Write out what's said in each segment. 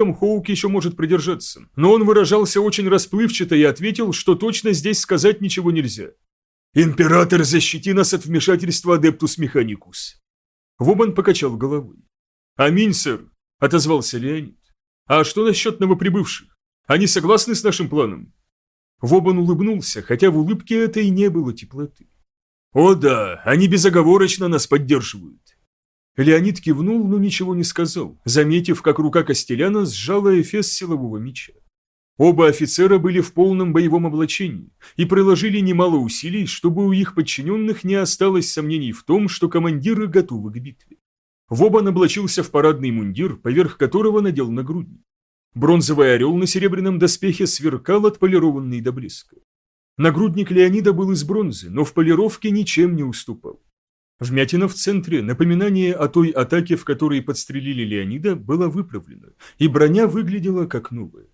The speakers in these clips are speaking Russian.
Хоук еще может продержаться, но он выражался очень расплывчато и ответил, что точно здесь сказать ничего нельзя. «Император, защити нас от вмешательства Адептус Механикус!» Вобан покачал головой. «Аминь, сэр», — отозвался Леонид. «А что насчет новоприбывших? Они согласны с нашим планом?» Вобан улыбнулся, хотя в улыбке этой не было теплоты. «О да, они безоговорочно нас поддерживают. Леонид кивнул, но ничего не сказал, заметив, как рука Костеляна сжала эфес силового меча. Оба офицера были в полном боевом облачении и приложили немало усилий, чтобы у их подчиненных не осталось сомнений в том, что командиры готовы к битве. Вобан облачился в парадный мундир, поверх которого надел нагрудник. Бронзовый орел на серебряном доспехе сверкал отполированный до блеска. Нагрудник Леонида был из бронзы, но в полировке ничем не уступал. Вмятина в центре, напоминание о той атаке, в которой подстрелили Леонида, была выправлена, и броня выглядела как новая.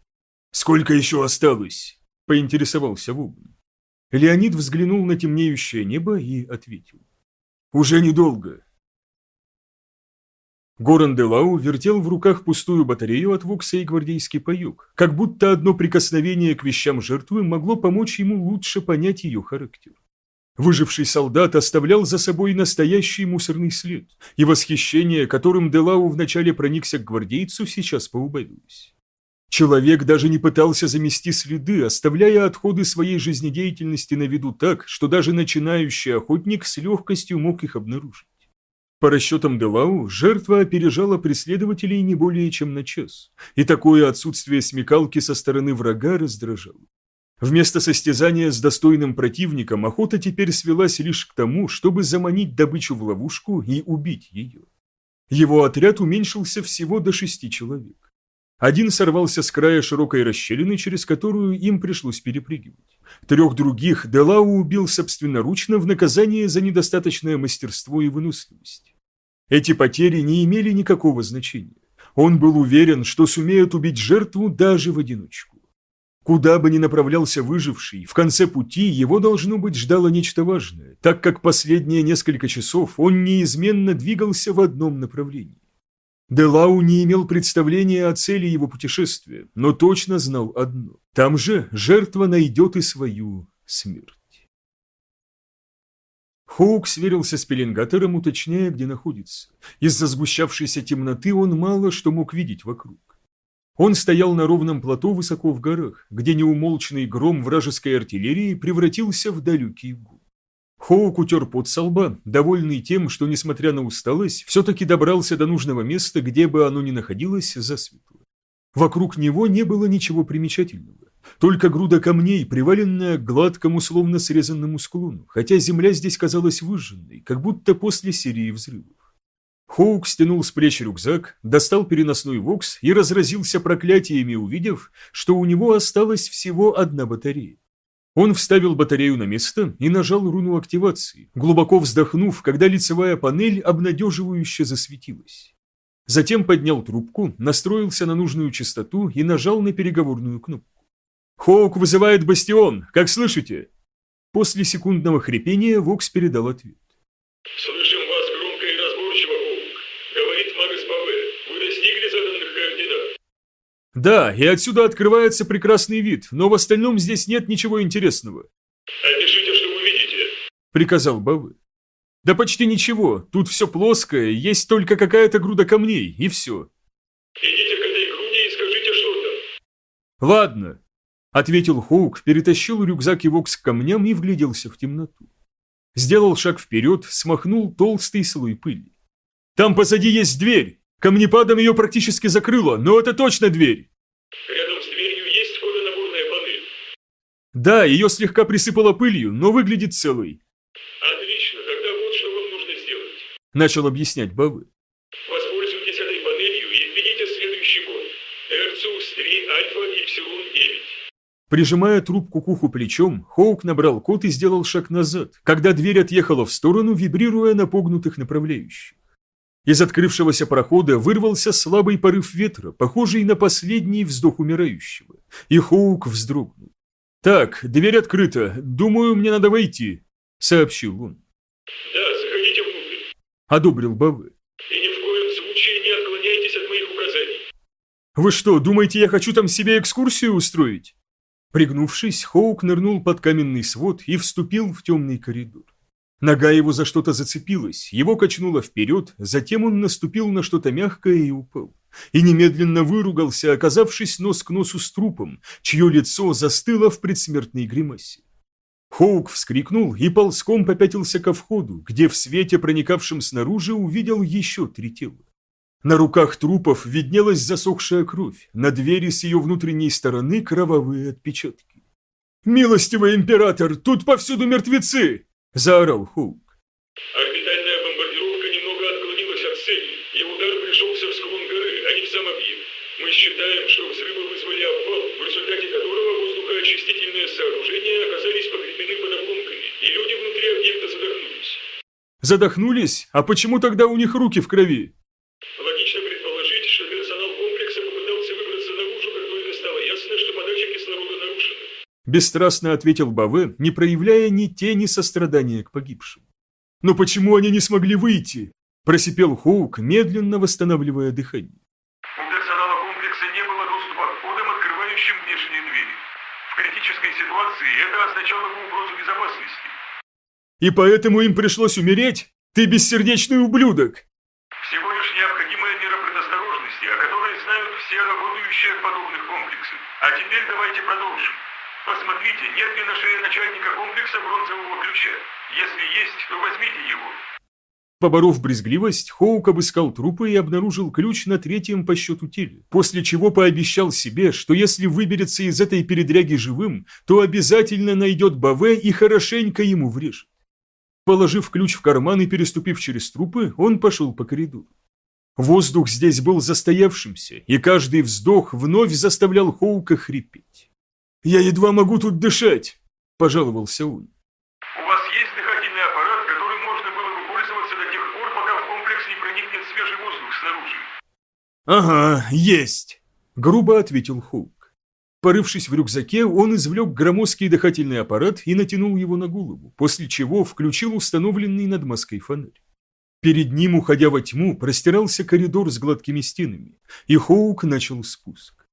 «Сколько еще осталось?» – поинтересовался Вобн. Леонид взглянул на темнеющее небо и ответил. «Уже недолго». Горан Делау вертел в руках пустую батарею от Вокса и гвардейский паёк, как будто одно прикосновение к вещам жертвы могло помочь ему лучше понять ее характер. Выживший солдат оставлял за собой настоящий мусорный след, и восхищение, которым Делау вначале проникся к гвардейцу, сейчас поубавилось. Человек даже не пытался замести следы, оставляя отходы своей жизнедеятельности на виду так, что даже начинающий охотник с легкостью мог их обнаружить. По расчетам Делау, жертва опережала преследователей не более чем на час, и такое отсутствие смекалки со стороны врага раздражало. Вместо состязания с достойным противником охота теперь свелась лишь к тому, чтобы заманить добычу в ловушку и убить ее. Его отряд уменьшился всего до шести человек. Один сорвался с края широкой расщелины, через которую им пришлось перепрыгивать. Трех других Делау убил собственноручно в наказание за недостаточное мастерство и выносливость. Эти потери не имели никакого значения. Он был уверен, что сумеет убить жертву даже в одиночку. Куда бы ни направлялся выживший, в конце пути его, должно быть, ждало нечто важное, так как последние несколько часов он неизменно двигался в одном направлении. Делау не имел представления о цели его путешествия, но точно знал одно – там же жертва найдет и свою смерть. Хоук сверился с пеленгатором, уточняя, где находится. Из-за сгущавшейся темноты он мало что мог видеть вокруг. Он стоял на ровном плато высоко в горах, где неумолчный гром вражеской артиллерии превратился в далекий гул. Хоук утер пот со лба, довольный тем, что, несмотря на усталость, все-таки добрался до нужного места, где бы оно ни находилось, засветло. Вокруг него не было ничего примечательного, только груда камней, приваленная к гладкому, словно срезанному склону, хотя земля здесь казалась выжженной, как будто после серии взрывов. Хоук стянул с плеч рюкзак, достал переносной вокс и разразился проклятиями, увидев, что у него осталась всего одна батарея. Он вставил батарею на место и нажал руну активации, глубоко вздохнув, когда лицевая панель обнадеживающе засветилась. Затем поднял трубку, настроился на нужную частоту и нажал на переговорную кнопку. «Хоук вызывает бастион, как слышите?» После секундного хрипения Вокс передал ответ. «Слышим Да, и отсюда открывается прекрасный вид, но в остальном здесь нет ничего интересного. «Опишите, что вы видите», — приказал Бавы. «Да почти ничего, тут все плоское, есть только какая-то груда камней, и все». «Идите к этой груди и скажите, что там». «Ладно», — ответил Хоук, перетащил рюкзак и вокс к камням и вгляделся в темноту. Сделал шаг вперед, смахнул толстый слой пыли. «Там позади есть дверь!» Камнепадом ее практически закрыло, но это точно дверь. Рядом с дверью есть входонаборная панель. Да, ее слегка присыпало пылью, но выглядит целой. Отлично, тогда вот что вам нужно сделать. Начал объяснять Бавы. Воспользуйтесь этой панелью и введите следующий код. Эрцус 3 Альфа Ипсилон 9. Прижимая трубку к уху плечом, Хоук набрал код и сделал шаг назад, когда дверь отъехала в сторону, вибрируя на погнутых направляющих. Из открывшегося прохода вырвался слабый порыв ветра, похожий на последний вздох умирающего, и Хоук вздрогнул. «Так, дверь открыта, думаю, мне надо войти», — сообщил он. «Да, заходите внутрь», — одобрил Бавы. «И ни в коем случае не отклоняйтесь от моих указаний». «Вы что, думаете, я хочу там себе экскурсию устроить?» Пригнувшись, Хоук нырнул под каменный свод и вступил в темный коридор. Нога его за что-то зацепилась, его качнуло вперед, затем он наступил на что-то мягкое и упал. И немедленно выругался, оказавшись нос к носу с трупом, чье лицо застыло в предсмертной гримасе. Хоук вскрикнул и ползком попятился ко входу, где в свете, проникавшем снаружи, увидел еще три тела. На руках трупов виднелась засохшая кровь, на двери с ее внутренней стороны кровавые отпечатки. «Милостивый император, тут повсюду мертвецы!» – заорал Хоук. Орбитальная бомбардировка немного отклонилась от цели, и удар пришелся в склон горы, а не в сам объект. Мы считаем, что взрывы вызвали обвал, в результате которого воздухоочистительные сооружения оказались погребены под обломками, и люди внутри объекта задохнулись. Задохнулись? А почему тогда у них руки в крови? Бесстрастно ответил Баве, не проявляя ни тени сострадания к погибшим. «Но почему они не смогли выйти?» – просипел Хоук, медленно восстанавливая дыхание. У персонала комплекса не было доступа к кодам, открывающим внешние двери. В критической ситуации это означало бы угрозу безопасности. «И поэтому им пришлось умереть? Ты бессердечный ублюдок!» Всего лишь необходимая мера предосторожности, о которой знают все работающие в подобных комплексах. А теперь давайте продолжим. Посмотрите, нет ли на шее начальника комплекса бронзового ключа. Если есть, то возьмите его. Поборов брезгливость, Хоук обыскал трупы и обнаружил ключ на третьем по счету теле, после чего пообещал себе, что если выберется из этой передряги живым, то обязательно найдет Баве и хорошенько ему врежет. Положив ключ в карман и переступив через трупы, он пошел по коридору. Воздух здесь был застоявшимся, и каждый вздох вновь заставлял Хоука хрипеть. «Я едва могу тут дышать!» – пожаловался он. У вас есть дыхательный аппарат, которым можно было бы пользоваться до тех пор, пока в комплекс не проникнет свежий воздух снаружи. «Ага, есть!» – грубо ответил Хоук. Порывшись в рюкзаке, он извлек громоздкий дыхательный аппарат и натянул его на голову, после чего включил установленный над маской фонарь. Перед ним, уходя во тьму, простирался коридор с гладкими стенами, и Хоук начал спуск.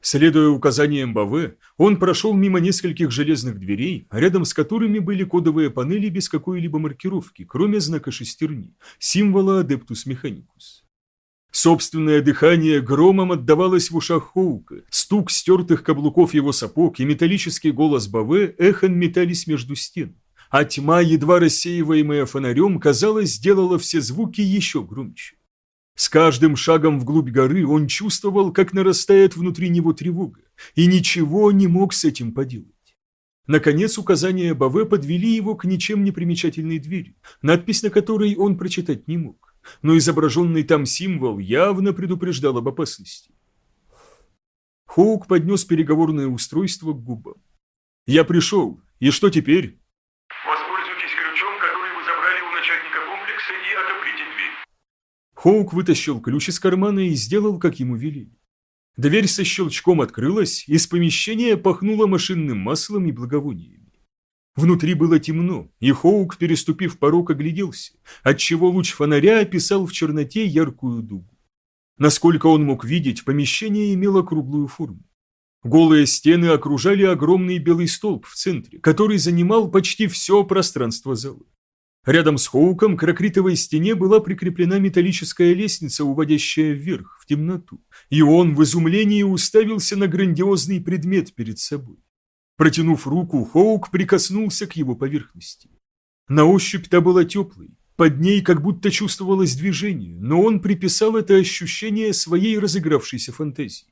Следуя указаниям Баве, он прошел мимо нескольких железных дверей, рядом с которыми были кодовые панели без какой-либо маркировки, кроме знака шестерни, символа Adeptus Mechanicus. Собственное дыхание громом отдавалось в ушах Хоука, стук стертых каблуков его сапог и металлический голос Баве эхом метались между стен, а тьма, едва рассеиваемая фонарем, казалось, сделала все звуки еще громче. С каждым шагом вглубь горы он чувствовал, как нарастает внутри него тревога, и ничего не мог с этим поделать. Наконец указания Баве подвели его к ничем не примечательной двери, надпись на которой он прочитать не мог, но изображенный там символ явно предупреждал об опасности. Хоук поднес переговорное устройство к губам. «Я пришел, и что теперь?» Воспользуйтесь ключом, который вы забрали у начальника комплекса и отоприте дверь. Хоук вытащил ключ из кармана и сделал, как ему велели. Дверь со щелчком открылась, из помещения пахнуло машинным маслом и благовониями. Внутри было темно, и Хоук, переступив порог, огляделся, отчего луч фонаря описал в черноте яркую дугу. Насколько он мог видеть, помещение имело круглую форму. Голые стены окружали огромный белый столб в центре, который занимал почти все пространство зала. Рядом с Хоуком к ракритовой стене была прикреплена металлическая лестница, уводящая вверх, в темноту, и он в изумлении уставился на грандиозный предмет перед собой. Протянув руку, Хоук прикоснулся к его поверхности. На ощупь та была теплой, под ней как будто чувствовалось движение, но он приписал это ощущение своей разыгравшейся фантазии.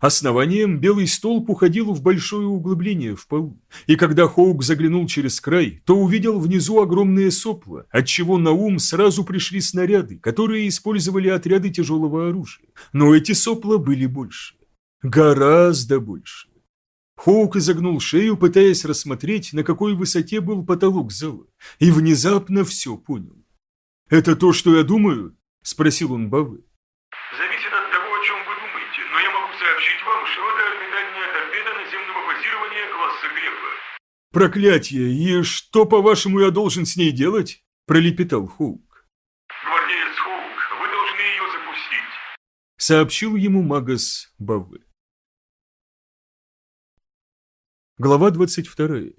Основанием белый столб уходил в большое углубление в полу, и когда Хоук заглянул через край, то увидел внизу огромные сопла, отчего на ум сразу пришли снаряды, которые использовали отряды тяжелого оружия. Но эти сопла были больше. Гораздо больше. Хоук изогнул шею, пытаясь рассмотреть, на какой высоте был потолок зала, и внезапно все понял. «Это то, что я думаю?» – спросил он Бавы. Зависит от того, о чем вы думаете, но я могу сообщить вам, что это орбитальная торпеда наземного базирования класса Грефа. «Проклятие! И что, по-вашему, я должен с ней делать?» – пролепетал Хоук. Гвардеец Хоук, вы должны ее запустить. сообщил ему Магас Бавы. Глава 22.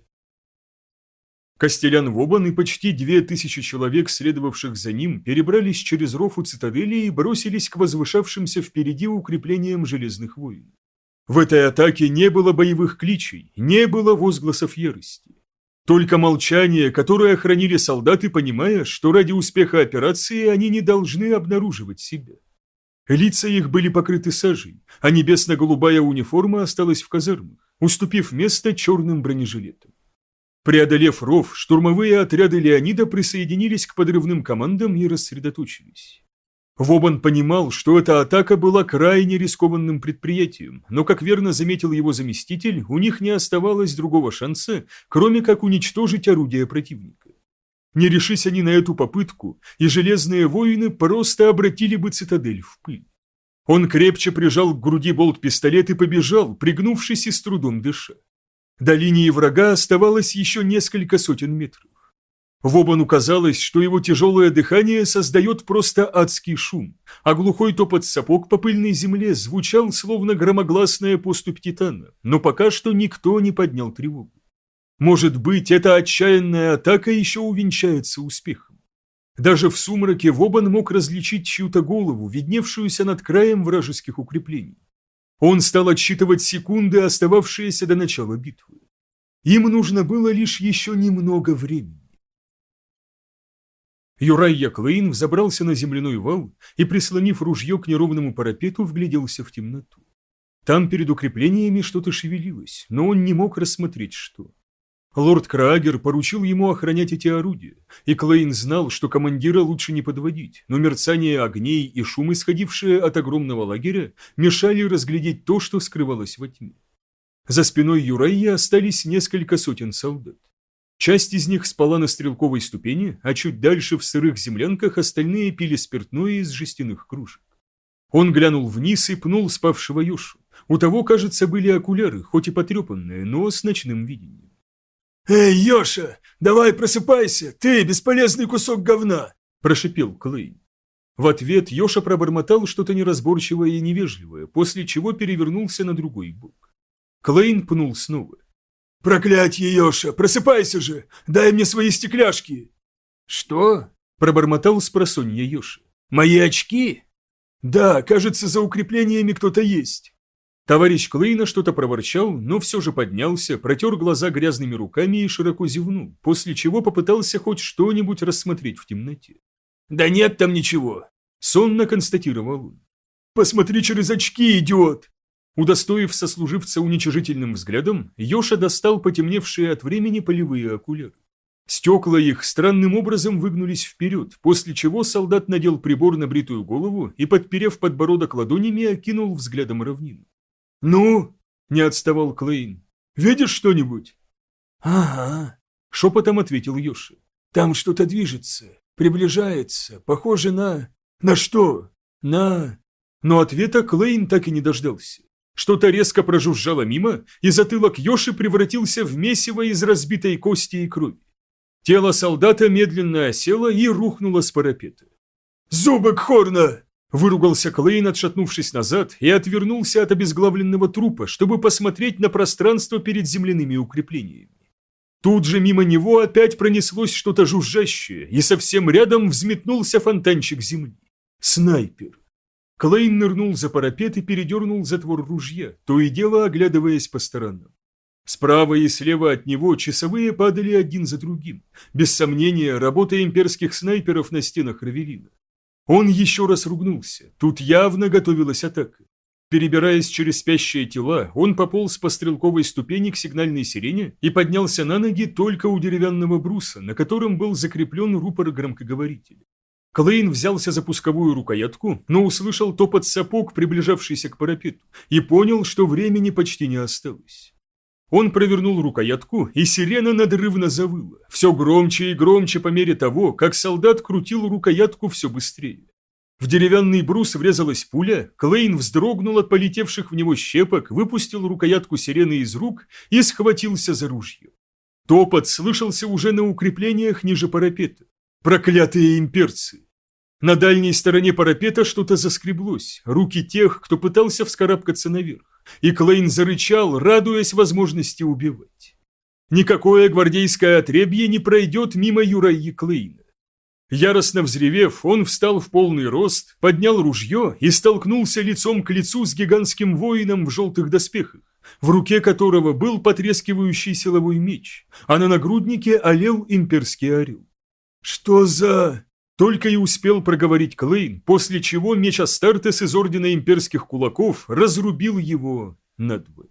Костелян Вобан и почти две тысячи человек, следовавших за ним, перебрались через ров у цитадели и бросились к возвышавшимся впереди укреплениям железных войн. В этой атаке не было боевых кличей, не было возгласов ярости. Только молчание, которое хранили солдаты, понимая, что ради успеха операции они не должны обнаруживать себя. Лица их были покрыты сажей, а небесно-голубая униформа осталась в казармах, уступив место черным бронежилетам. Преодолев ров, штурмовые отряды Леонида присоединились к подрывным командам и рассредоточились. Вобан понимал, что эта атака была крайне рискованным предприятием, но, как верно заметил его заместитель, у них не оставалось другого шанса, кроме как уничтожить орудие противника. Не решись они на эту попытку, и железные воины просто обратили бы цитадель в пыль. Он крепче прижал к груди болт-пистолет и побежал, пригнувшись и с трудом дыша. До линии врага оставалось еще несколько сотен метров. Вобану казалось, что его тяжелое дыхание создает просто адский шум, а глухой топот сапог по пыльной земле звучал словно громогласная поступь Титана, но пока что никто не поднял тревогу. Может быть, эта отчаянная атака еще увенчается успехом. Даже в сумраке Вобан мог различить чью-то голову, видневшуюся над краем вражеских укреплений. Он стал отсчитывать секунды, остававшиеся до начала битвы. Им нужно было лишь еще немного времени. Юрайя Клейн взобрался на земляной вал и, прислонив ружье к неровному парапету, вгляделся в темноту. Там перед укреплениями что-то шевелилось, но он не мог рассмотреть, что. Лорд Краагер поручил ему охранять эти орудия, и Клейн знал, что командира лучше не подводить, но мерцание огней и шум, исходившие от огромного лагеря, мешали разглядеть то, что скрывалось во тьме. За спиной Юрайя остались несколько сотен солдат. Часть из них спала на стрелковой ступени, а чуть дальше в сырых землянках остальные пили спиртное из жестяных кружек. Он глянул вниз и пнул спавшего Юшу. У того, кажется, были окуляры, хоть и потрепанные, но с ночным видением. «Эй, Йоша, давай просыпайся, ты бесполезный кусок говна!» – прошипел Клейн. В ответ Йоша пробормотал что-то неразборчивое и невежливое, после чего перевернулся на другой бок. Клейн пнул снова. «Проклятье, Йоша, просыпайся же! Дай мне свои стекляшки!» «Что?» – пробормотал с просонья Йоша. «Мои очки?» «Да, кажется, за укреплениями кто-то есть». Товарищ Клейна что-то проворчал, но все же поднялся, протер глаза грязными руками и широко зевнул, после чего попытался хоть что-нибудь рассмотреть в темноте. «Да нет там ничего», — сонно констатировал он. «Посмотри через очки, идиот!» Удостоив сослуживца уничижительным взглядом, Йоша достал потемневшие от времени полевые окуляры. Стекла их странным образом выгнулись вперед, после чего солдат надел прибор на бритую голову и, подперев подбородок ладонями, окинул взглядом равнину. «Ну?» – не отставал Клейн. «Видишь что-нибудь?» «Ага», – шепотом ответил Йоши. «Там что-то движется, приближается, похоже на...» «На что?» «На...» Но ответа Клейн так и не дождался. Что-то резко прожужжало мимо, и затылок Йоши превратился в месиво из разбитой кости и крови. Тело солдата медленно осело и рухнуло с парапета. «Зубок Хорна!» Выругался Клейн, отшатнувшись назад, и отвернулся от обезглавленного трупа, чтобы посмотреть на пространство перед земляными укреплениями. Тут же мимо него опять пронеслось что-то жужжащее, и совсем рядом взметнулся фонтанчик земли. Снайпер. Клейн нырнул за парапет и передернул затвор ружья, то и дело оглядываясь по сторонам. Справа и слева от него часовые падали один за другим. Без сомнения, работа имперских снайперов на стенах Равелина. Он еще раз ругнулся. Тут явно готовилась атака. Перебираясь через спящие тела, он пополз по стрелковой ступени к сигнальной сирене и поднялся на ноги только у деревянного бруса, на котором был закреплен рупор громкоговорителя. Клейн взялся за пусковую рукоятку, но услышал топот сапог, приближавшийся к парапету, и понял, что времени почти не осталось. Он провернул рукоятку, и сирена надрывно завыла, все громче и громче по мере того, как солдат крутил рукоятку все быстрее. В деревянный брус врезалась пуля, Клейн вздрогнул от полетевших в него щепок, выпустил рукоятку сирены из рук и схватился за ружье. Топот слышался уже на укреплениях ниже парапета. Проклятые имперцы! На дальней стороне парапета что-то заскреблось, руки тех, кто пытался вскарабкаться наверх, и Клейн зарычал, радуясь возможности убивать. Никакое гвардейское отребье не пройдет мимо Юраи Клейна. Яростно взревев, он встал в полный рост, поднял ружье и столкнулся лицом к лицу с гигантским воином в желтых доспехах, в руке которого был потрескивающий силовой меч, а на нагруднике олел имперский орел. «Что за...» Только и успел проговорить Клейн, после чего меч Астартес из Ордена Имперских Кулаков разрубил его надвое.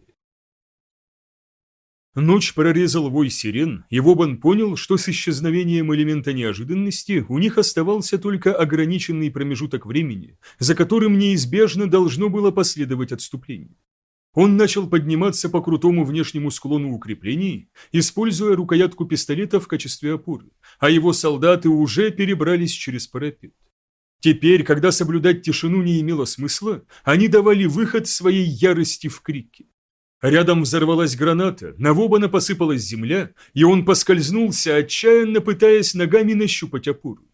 Ночь прорезал вой сирен, и Вобан понял, что с исчезновением элемента неожиданности у них оставался только ограниченный промежуток времени, за которым неизбежно должно было последовать отступление. Он начал подниматься по крутому внешнему склону укреплений, используя рукоятку пистолета в качестве опоры, а его солдаты уже перебрались через парапет. Теперь, когда соблюдать тишину не имело смысла, они давали выход своей ярости в крике. Рядом взорвалась граната, на Вобана посыпалась земля, и он поскользнулся, отчаянно пытаясь ногами нащупать опору.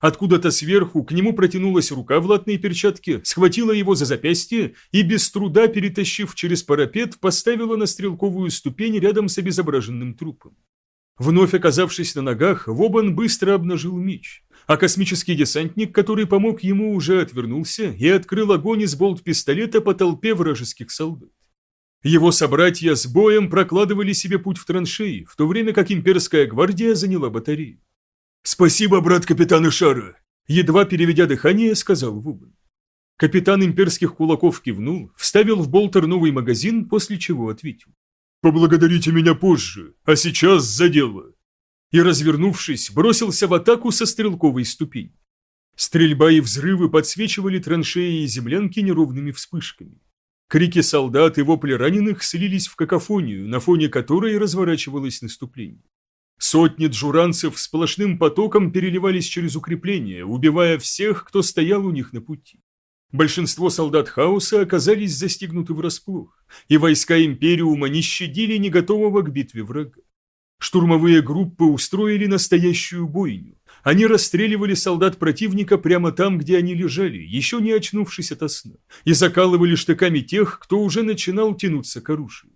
Откуда-то сверху к нему протянулась рука в латной перчатке, схватила его за запястье и, без труда перетащив через парапет, поставила на стрелковую ступень рядом с обезображенным трупом. Вновь оказавшись на ногах, Вобан быстро обнажил меч, а космический десантник, который помог ему, уже отвернулся и открыл огонь из болт-пистолета по толпе вражеских солдат. Его собратья с боем прокладывали себе путь в траншеи, в то время как имперская гвардия заняла батарею. «Спасибо, брат капитан Ишара!» Едва переведя дыхание, сказал Вубан. Капитан имперских кулаков кивнул, вставил в болтер новый магазин, после чего ответил. «Поблагодарите меня позже, а сейчас за дело!» И, развернувшись, бросился в атаку со стрелковой ступени. Стрельба и взрывы подсвечивали траншеи и землянки неровными вспышками. Крики солдат и вопли раненых слились в какофонию, на фоне которой разворачивалось наступление. Сотни джуранцев сплошным потоком переливались через укрепления, убивая всех, кто стоял у них на пути. Большинство солдат хаоса оказались застигнуты врасплох, и войска Империума не щадили не готового к битве врага. Штурмовые группы устроили настоящую бойню. Они расстреливали солдат противника прямо там, где они лежали, еще не очнувшись от сна, и закалывали штыками тех, кто уже начинал тянуться к оружию.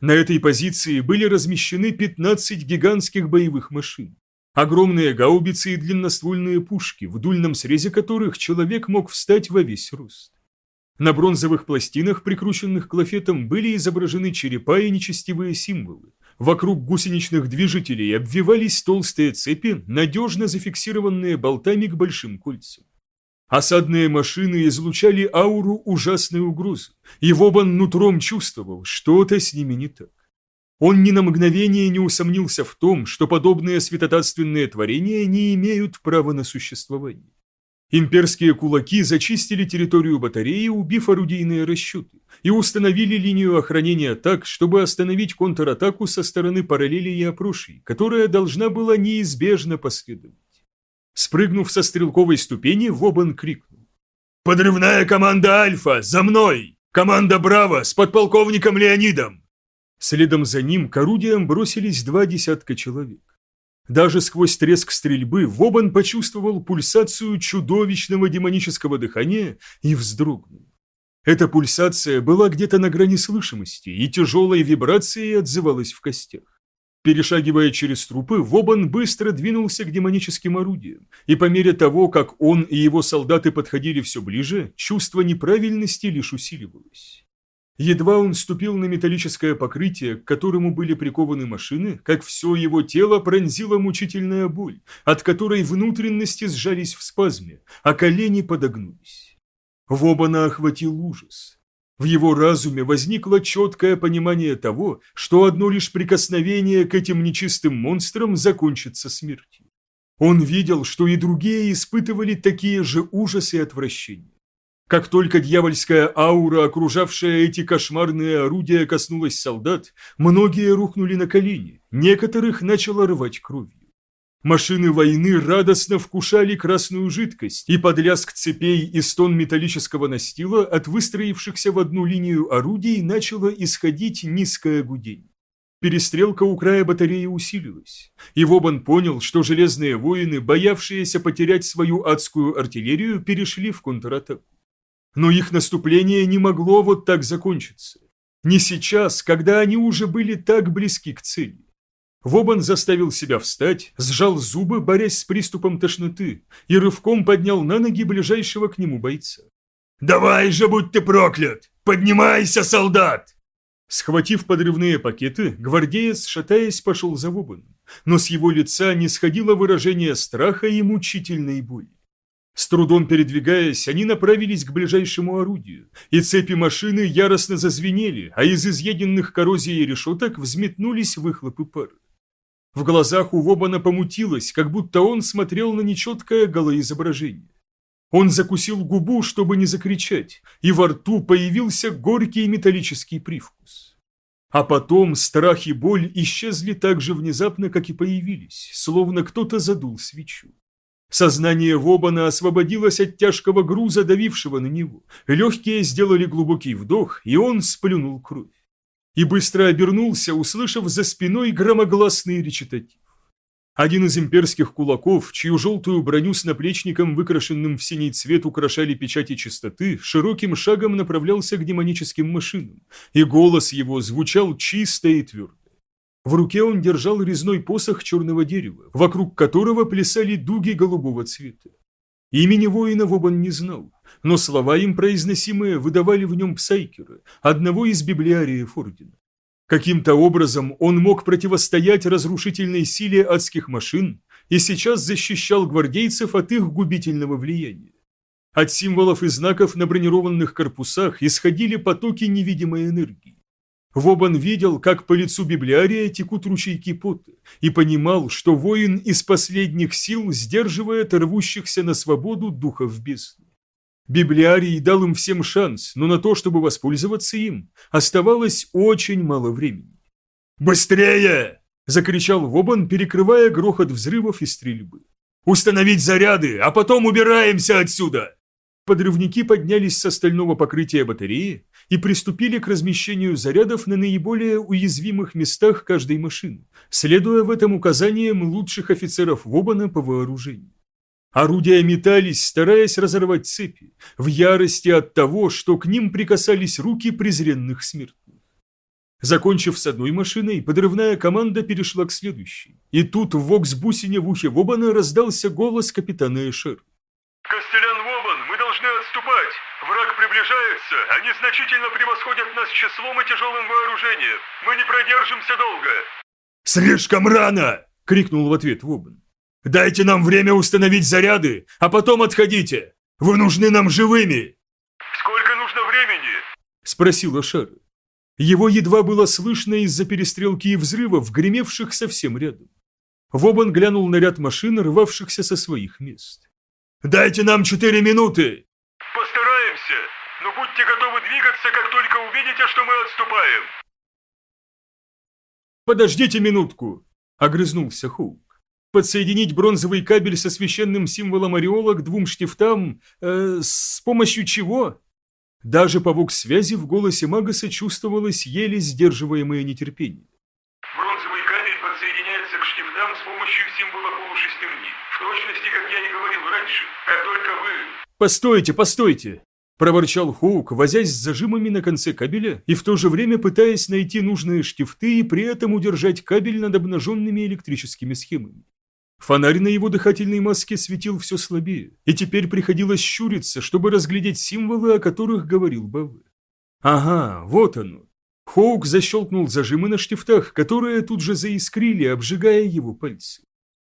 На этой позиции были размещены 15 гигантских боевых машин. Огромные гаубицы и длинноствольные пушки, в дульном срезе которых человек мог встать во весь рост. На бронзовых пластинах, прикрученных к лафетам, были изображены черепа и нечестивые символы. Вокруг гусеничных движителей обвивались толстые цепи, надежно зафиксированные болтами к большим кольцам. Осадные машины излучали ауру ужасной угрозы, и Вобан нутром чувствовал, что-то с ними не так. Он ни на мгновение не усомнился в том, что подобные святотатственные творения не имеют права на существование. Имперские кулаки зачистили территорию батареи, убив орудийные расчеты, и установили линию охранения так, чтобы остановить контратаку со стороны параллели и опрошей, которая должна была неизбежно последовать. Спрыгнув со стрелковой ступени, Вобан крикнул. «Подрывная команда Альфа! За мной! Команда Браво с подполковником Леонидом!» Следом за ним к орудиям бросились два десятка человек. Даже сквозь треск стрельбы Вобан почувствовал пульсацию чудовищного демонического дыхания и вздрогнул. Эта пульсация была где-то на грани слышимости и тяжелой вибрацией отзывалась в костях. Перешагивая через трупы, Вобан быстро двинулся к демоническим орудиям, и по мере того, как он и его солдаты подходили все ближе, чувство неправильности лишь усиливалось. Едва он ступил на металлическое покрытие, к которому были прикованы машины, как все его тело пронзила мучительная боль, от которой внутренности сжались в спазме, а колени подогнулись. Вобана охватил ужас. В его разуме возникло четкое понимание того, что одно лишь прикосновение к этим нечистым монстрам закончится смертью. Он видел, что и другие испытывали такие же ужасы и отвращения. Как только дьявольская аура, окружавшая эти кошмарные орудия, коснулась солдат, многие рухнули на колени, некоторых начало рвать кровью. Машины войны радостно вкушали красную жидкость, и под лязг цепей и стон металлического настила от выстроившихся в одну линию орудий начало исходить низкое гудение. Перестрелка у края батареи усилилась, и Вобан понял, что железные воины, боявшиеся потерять свою адскую артиллерию, перешли в контратаку. Но их наступление не могло вот так закончиться. Не сейчас, когда они уже были так близки к цели. Вобан заставил себя встать, сжал зубы, борясь с приступом тошноты, и рывком поднял на ноги ближайшего к нему бойца. «Давай же, будь ты проклят! Поднимайся, солдат!» Схватив подрывные пакеты, гвардеец, шатаясь, пошел за Вобаном, но с его лица не сходило выражение страха и мучительной боли. С трудом передвигаясь, они направились к ближайшему орудию, и цепи машины яростно зазвенели, а из изъеденных коррозией решеток взметнулись выхлопы пара. В глазах у Вобана помутилось, как будто он смотрел на нечеткое голоизображение. Он закусил губу, чтобы не закричать, и во рту появился горький металлический привкус. А потом страх и боль исчезли так же внезапно, как и появились, словно кто-то задул свечу. Сознание Вобана освободилось от тяжкого груза, давившего на него. Легкие сделали глубокий вдох, и он сплюнул кровь. И быстро обернулся, услышав за спиной громогласный речитатив. Один из имперских кулаков, чью желтую броню с наплечником, выкрашенным в синий цвет, украшали печати чистоты, широким шагом направлялся к демоническим машинам, и голос его звучал чисто и твердо. В руке он держал резной посох черного дерева, вокруг которого плясали дуги голубого цвета. Имени воина Вобан не знал, но слова им произносимые выдавали в нем псайкера, одного из библиариев Ордена. Каким-то образом он мог противостоять разрушительной силе адских машин и сейчас защищал гвардейцев от их губительного влияния. От символов и знаков на бронированных корпусах исходили потоки невидимой энергии. Вобан видел, как по лицу библиария текут ручейки пота, и понимал, что воин из последних сил сдерживает рвущихся на свободу духов бездны. Библиарий дал им всем шанс, но на то, чтобы воспользоваться им, оставалось очень мало времени. «Быстрее!» – закричал Вобан, перекрывая грохот взрывов и стрельбы. «Установить заряды, а потом убираемся отсюда!» Подрывники поднялись с остального покрытия батареи и приступили к размещению зарядов на наиболее уязвимых местах каждой машины, следуя в этом указаниям лучших офицеров Вобана по вооружению. Орудия метались, стараясь разорвать цепи, в ярости от того, что к ним прикасались руки презренных смертных. Закончив с одной машиной, подрывная команда перешла к следующей. И тут в вокс-бусине в ухе Вобана раздался голос капитана Эшер. «Костелян Вобан, мы должны отступать. Враг приближается, они значительно превосходят нас числом и тяжелым вооружением. Мы не продержимся долго». «Слишком рано!» — крикнул в ответ Вобан. Дайте нам время установить заряды, а потом отходите. Вы нужны нам живыми!» «Сколько нужно времени?» – спросил Ашар. Его едва было слышно из-за перестрелки и взрывов, гремевших совсем рядом. Вобан глянул на ряд машин, рвавшихся со своих мест. «Дайте нам четыре минуты!» «Постараемся, но будьте готовы двигаться, как только увидите, что мы отступаем!» «Подождите минутку!» – огрызнулся Хоук подсоединить бронзовый кабель со священным символом ореола к двум штифтам, э, с помощью чего? Даже по вокс-связи в голосе Магаса чувствовалось еле сдерживаемое нетерпение. Бронзовый кабель подсоединяется к штифтам с помощью символа полушестерни, в точности, как я и говорил раньше, как только вы... Постойте, постойте! Проворчал Хоук, возясь с зажимами на конце кабеля и в то же время пытаясь найти нужные штифты и при этом удержать кабель над обнаженными электрическими схемами. Фонарь на его дыхательной маске светил все слабее, и теперь приходилось щуриться, чтобы разглядеть символы, о которых говорил Бавы. Ага, вот оно. Хоук защелкнул зажимы на штифтах, которые тут же заискрили, обжигая его пальцы.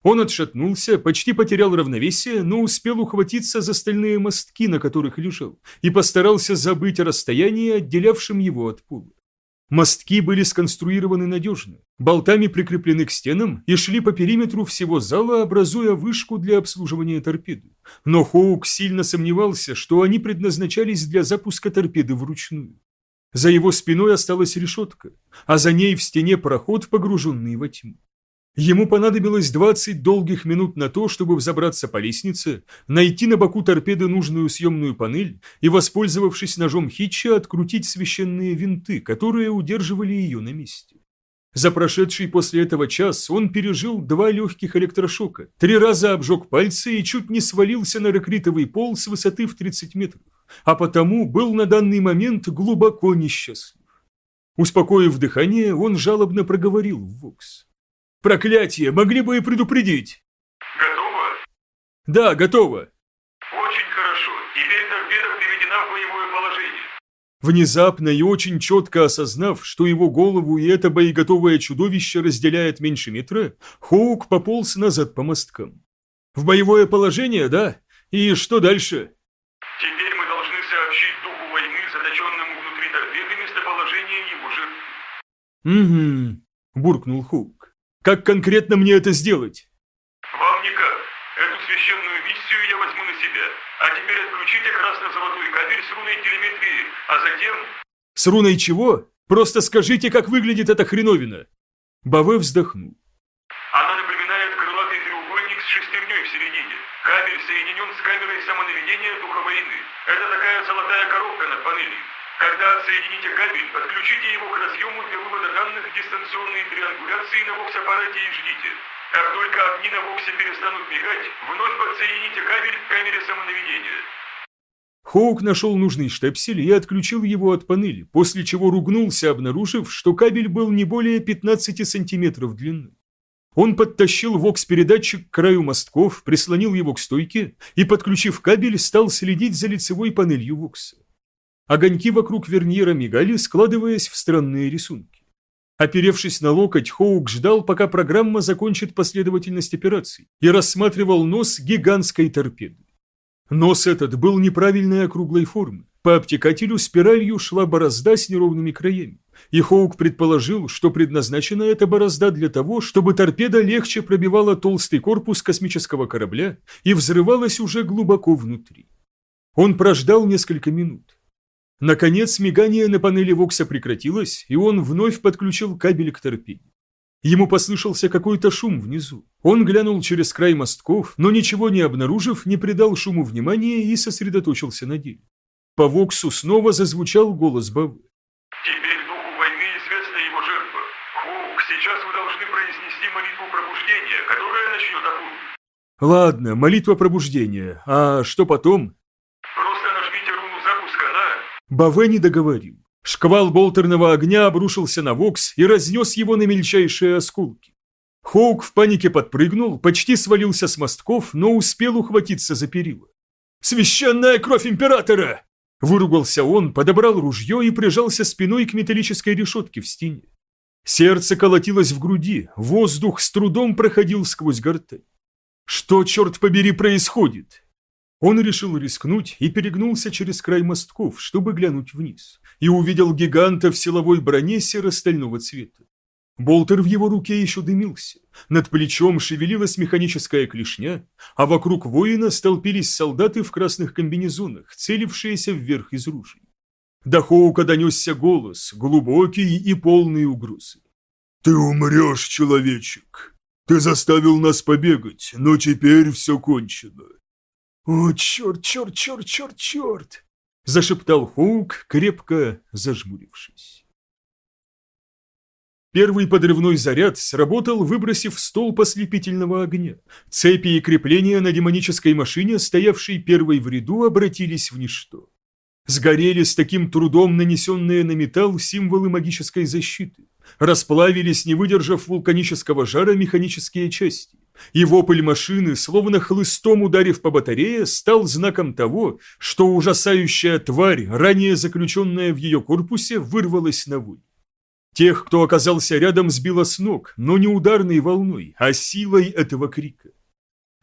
Он отшатнулся, почти потерял равновесие, но успел ухватиться за стальные мостки, на которых лежал, и постарался забыть о расстоянии, отделявшем его от пола. Мостки были сконструированы надежно, болтами прикреплены к стенам и шли по периметру всего зала, образуя вышку для обслуживания торпеды. Но Хоук сильно сомневался, что они предназначались для запуска торпеды вручную. За его спиной осталась решетка, а за ней в стене проход, погруженный во тьму. Ему понадобилось 20 долгих минут на то, чтобы взобраться по лестнице, найти на боку торпеды нужную съемную панель и, воспользовавшись ножом Хитча, открутить священные винты, которые удерживали ее на месте. За прошедший после этого час он пережил два легких электрошока, три раза обжег пальцы и чуть не свалился на ракритовый пол с высоты в 30 метров, а потому был на данный момент глубоко несчастлив. Успокоив дыхание, он жалобно проговорил в Вокс. «Проклятие! Могли бы и предупредить!» Готово? «Да, готово!» Очень хорошо. Теперь торпеда переведена в боевое положение. Внезапно и очень четко осознав, что его голову и это боеготовое чудовище разделяет меньше метра, Хоук пополз назад по мосткам. «В боевое положение, да? И что дальше?» Теперь мы должны сообщить духу войны, заточенному внутри торпеды, местоположение его жертв. «Угу», – буркнул Хоук. «Как конкретно мне это сделать?» Вам никак. Эту священную миссию я возьму на себя. А теперь отключите красно-золотой кабель с руной телеметрии, а затем... «С руной чего? Просто скажите, как выглядит эта хреновина!» Баве вздохнул. Она напоминает крылатый треугольник с шестерней в середине. Кабель соединен с камерой самонаведения духа войны. Это такая золотая коробка над панелью. Когда отсоедините кабель, подключите его к разъему для вывода данных дистанционной триангуляции на вокс-аппарате и ждите. Как только огни на воксе перестанут мигать, вновь подсоедините кабель к камере самонаведения. Хоук нашел нужный штепсель и отключил его от панели, после чего ругнулся, обнаружив, что кабель был не более 15 сантиметров длины. Он подтащил вокс-передатчик к краю мостков, прислонил его к стойке и, подключив кабель, стал следить за лицевой панелью вокса. Огоньки вокруг верниера мигали, складываясь в странные рисунки. Оперевшись на локоть, Хоук ждал, пока программа закончит последовательность операций, и рассматривал нос гигантской торпеды. Нос этот был неправильной округлой формы. По обтекателю спиралью шла борозда с неровными краями. И Хоук предположил, что предназначена эта борозда для того, чтобы торпеда легче пробивала толстый корпус космического корабля и взрывалась уже глубоко внутри. Он прождал несколько минут. Наконец мигание на панели Вокса прекратилось, и он вновь подключил кабель к торпеде. Ему послышался какой-то шум внизу. Он глянул через край мостков, но ничего не обнаружив, не придал шуму внимания и сосредоточился на деле. По Воксу снова зазвучал голос Бавы. Теперь духу войны известна его жертва. Хоук, сейчас вы должны произнести молитву пробуждения, которая начнет охоту. Ладно, молитва пробуждения. А что потом? Просто нажмите руну запуска на... Баве не договорил. Шквал болтерного огня обрушился на Вокс и разнес его на мельчайшие осколки. Хоук в панике подпрыгнул, почти свалился с мостков, но успел ухватиться за перила. «Священная кровь императора!» Выругался он, подобрал ружье и прижался спиной к металлической решетке в стене. Сердце колотилось в груди, воздух с трудом проходил сквозь гортань. Что, черт побери, происходит? Он решил рискнуть и перегнулся через край мостков, чтобы глянуть вниз, и увидел гиганта в силовой броне серо-стального цвета. Болтер в его руке еще дымился, над плечом шевелилась механическая клешня, а вокруг воина столпились солдаты в красных комбинезонах, целившиеся вверх из ружей. До Хоука донесся голос, глубокий и полный угрозы. «Ты умрешь, человечек! Ты заставил нас побегать, но теперь все кончено!» «О, черт, черт, черт, черт, черт!» – зашептал Хоук, крепко зажмурившись. Первый подрывной заряд сработал, выбросив столб ослепительного огня. Цепи и крепления на демонической машине, стоявшей первой в ряду, обратились в ничто. Сгорели с таким трудом нанесенные на металл символы магической защиты. Расплавились, не выдержав вулканического жара, механические части. И вопль машины, словно хлыстом ударив по батарее, стал знаком того, что ужасающая тварь, ранее заключенная в ее корпусе, вырвалась на волю. Тех, кто оказался рядом, сбило с ног, но не ударной волной, а силой этого крика.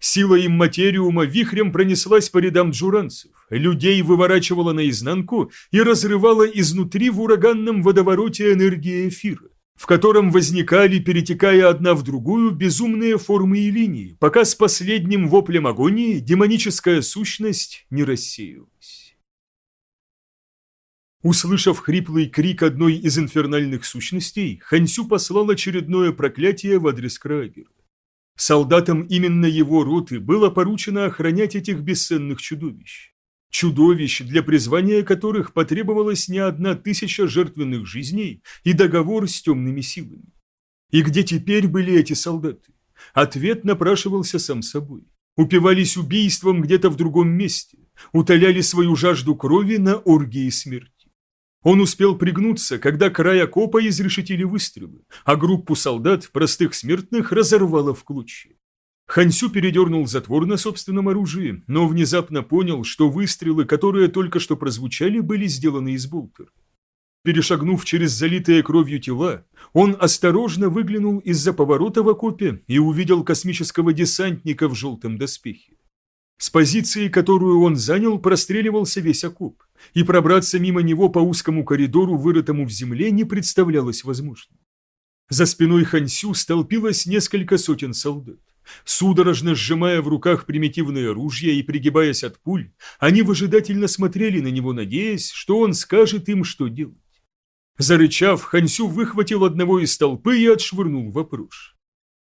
Сила им материума вихрем пронеслась по рядам джуранцев, людей выворачивала наизнанку и разрывала изнутри в ураганном водовороте энергии эфира, в котором возникали, перетекая одна в другую, безумные формы и линии, пока с последним воплем агонии демоническая сущность не рассеялась. Услышав хриплый крик одной из инфернальных сущностей, Хансю послал очередное проклятие в адрес Крагера. Солдатам именно его роты было поручено охранять этих бесценных чудовищ. Чудовищ, для призвания которых потребовалась не одна тысяча жертвенных жизней и договор с темными силами. И где теперь были эти солдаты? Ответ напрашивался сам собой. Упивались убийством где-то в другом месте, утоляли свою жажду крови на оргии смерти. Он успел пригнуться, когда край окопа изрешетили выстрелы, а группу солдат, простых смертных, разорвало в клочья. Хансю передернул затвор на собственном оружии, но внезапно понял, что выстрелы, которые только что прозвучали, были сделаны из болтера. Перешагнув через залитые кровью тела, он осторожно выглянул из-за поворота в окопе и увидел космического десантника в желтом доспехе. С позиции, которую он занял, простреливался весь окоп, и пробраться мимо него по узкому коридору, вырытому в земле, не представлялось возможным. За спиной Хансю столпилось несколько сотен солдат. Судорожно сжимая в руках примитивные ружья и пригибаясь от пуль, они выжидательно смотрели на него, надеясь, что он скажет им, что делать. Зарычав, Хансю выхватил одного из толпы и отшвырнул в опрож.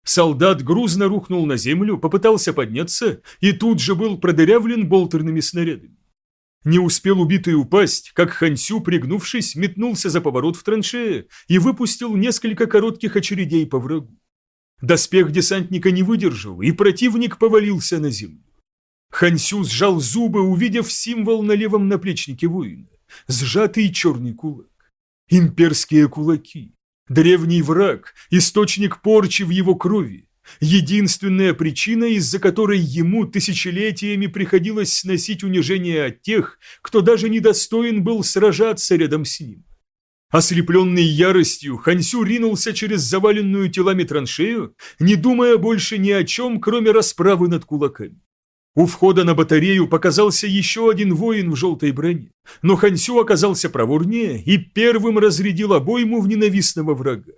Солдат грузно рухнул на землю, попытался подняться и тут же был продырявлен болтерными снарядами. Не успел убитый упасть, как Хансю, пригнувшись, метнулся за поворот в траншее и выпустил несколько коротких очередей по врагу. Доспех десантника не выдержал, и противник повалился на землю. Хансю сжал зубы, увидев символ на левом наплечнике воина – сжатый черный кулак. Имперские кулаки. Древний враг, источник порчи в его крови. Единственная причина, из-за которой ему тысячелетиями приходилось сносить унижение от тех, кто даже недостоин был сражаться рядом с ним. Ослепленный яростью, Хансю ринулся через заваленную телами траншею, не думая больше ни о чем, кроме расправы над кулаками. У входа на батарею показался еще один воин в желтой броне, но Хансю оказался проворнее и первым разрядил обойму в ненавистного врага.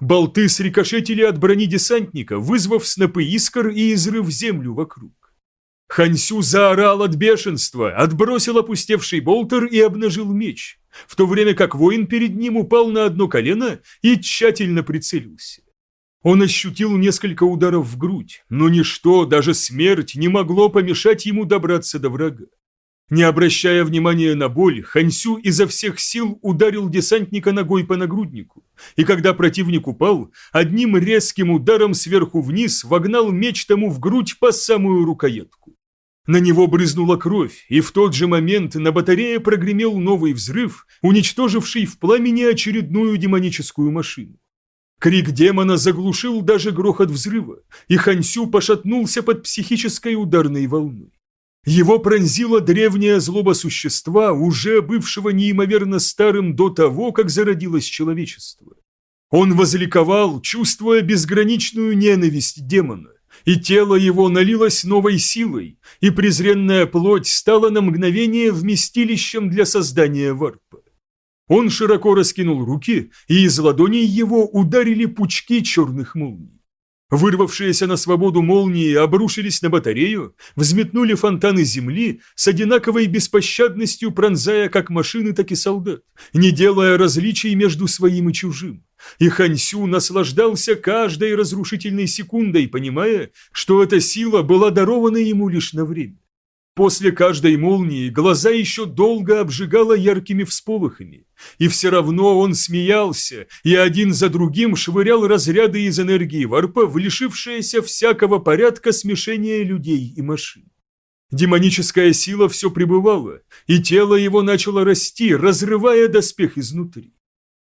Болты срикошетили от брони десантника, вызвав снопы искр и изрыв землю вокруг. Хансю заорал от бешенства, отбросил опустевший болтер и обнажил меч, в то время как воин перед ним упал на одно колено и тщательно прицелился. Он ощутил несколько ударов в грудь, но ничто, даже смерть, не могло помешать ему добраться до врага. Не обращая внимания на боль, Хансю изо всех сил ударил десантника ногой по нагруднику, и когда противник упал, одним резким ударом сверху вниз вогнал меч тому в грудь по самую рукоятку. На него брызнула кровь, и в тот же момент на батарее прогремел новый взрыв, уничтоживший в пламени очередную демоническую машину. Крик демона заглушил даже грохот взрыва, и Хансю пошатнулся под психической ударной волной. Его пронзила древняя злоба существа, уже бывшего неимоверно старым до того, как зародилось человечество. Он возликовал, чувствуя безграничную ненависть демона, и тело его налилось новой силой, и презренная плоть стала на мгновение вместилищем для создания варпа. Он широко раскинул руки, и из ладоней его ударили пучки черных молний. Вырвавшиеся на свободу молнии обрушились на батарею, взметнули фонтаны земли с одинаковой беспощадностью пронзая как машины, так и солдат, не делая различий между своим и чужим. И Хансю наслаждался каждой разрушительной секундой, понимая, что эта сила была дарована ему лишь на время. После каждой молнии глаза еще долго обжигало яркими всполохами, и все равно он смеялся и один за другим швырял разряды из энергии варпа в лишившееся всякого порядка смешения людей и машин. Демоническая сила все пребывала, и тело его начало расти, разрывая доспех изнутри.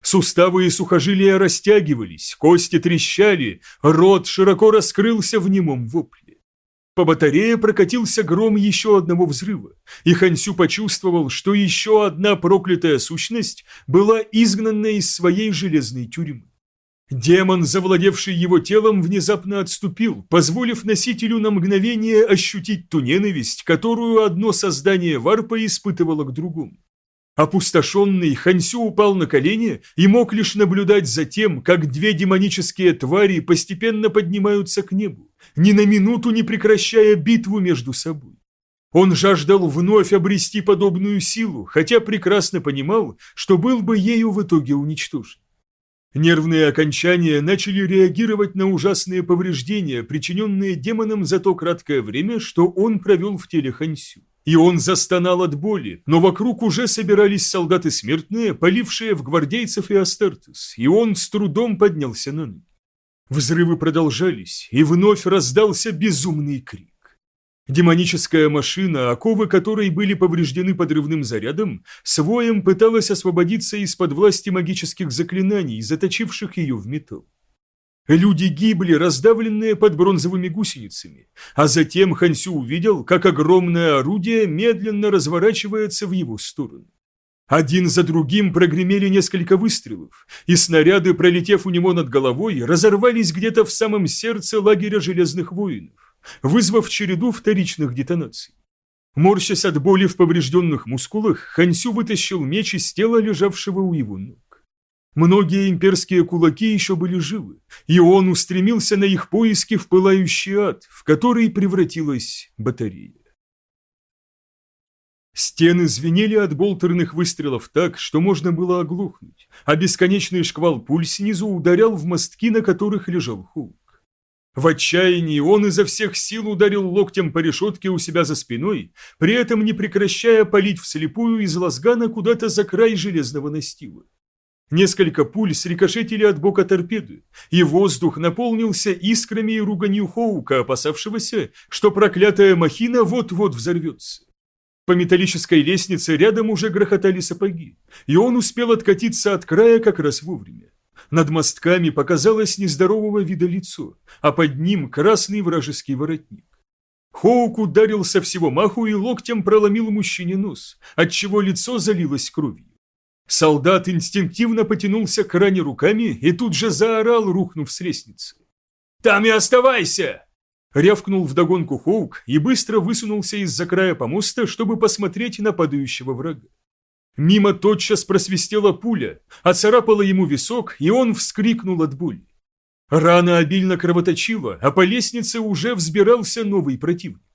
Суставы и сухожилия растягивались, кости трещали, рот широко раскрылся в немом вопле. По батарее прокатился гром еще одного взрыва, и Хансю почувствовал, что еще одна проклятая сущность была изгнана из своей железной тюрьмы. Демон, завладевший его телом, внезапно отступил, позволив носителю на мгновение ощутить ту ненависть, которую одно создание варпа испытывало к другому. Опустошенный, Хансю упал на колени и мог лишь наблюдать за тем, как две демонические твари постепенно поднимаются к небу, ни на минуту не прекращая битву между собой. Он жаждал вновь обрести подобную силу, хотя прекрасно понимал, что был бы ею в итоге уничтожен. Нервные окончания начали реагировать на ужасные повреждения, причиненные демоном за то краткое время, что он провел в теле Хансю и он застонал от боли, но вокруг уже собирались солдаты смертные, полившие в гвардейцев и Астертес, и он с трудом поднялся на ноги. Взрывы продолжались, и вновь раздался безумный крик. Демоническая машина, оковы которой были повреждены подрывным зарядом, своем пыталась освободиться из-под власти магических заклинаний, заточивших ее в металл. Люди гибли, раздавленные под бронзовыми гусеницами, а затем Хансю увидел, как огромное орудие медленно разворачивается в его сторону. Один за другим прогремели несколько выстрелов, и снаряды, пролетев у него над головой, разорвались где-то в самом сердце лагеря железных воинов вызвав череду вторичных детонаций. Морщась от боли в поврежденных мускулах, Хансю вытащил меч из тела, лежавшего у его ног. Многие имперские кулаки еще были живы, и он устремился на их поиски в пылающий ад, в который превратилась батарея. Стены звенели от болтерных выстрелов так, что можно было оглохнуть, а бесконечный шквал пуль снизу ударял в мостки, на которых лежал Hulk. В отчаянии он изо всех сил ударил локтем по решетке у себя за спиной, при этом не прекращая палить вслепую из лазгана куда-то за край железного настила. Несколько пуль срикошетили от бока торпеды, и воздух наполнился искрами и руганью Хоука, опасавшегося, что проклятая махина вот-вот взорвется. По металлической лестнице рядом уже грохотали сапоги, и он успел откатиться от края как раз вовремя. Над мостками показалось нездорового вида лицо, а под ним красный вражеский воротник. Хоук ударил со всего маху и локтем проломил мужчине нос, отчего лицо залилось кровью. Солдат инстинктивно потянулся к ране руками и тут же заорал, рухнув с лестницы. «Там и оставайся!» Рявкнул вдогонку Хоук и быстро высунулся из-за края помоста, чтобы посмотреть на падающего врага. Мимо тотчас просвистела пуля, оцарапала ему висок, и он вскрикнул от боли. Рана обильно кровоточила, а по лестнице уже взбирался новый противник.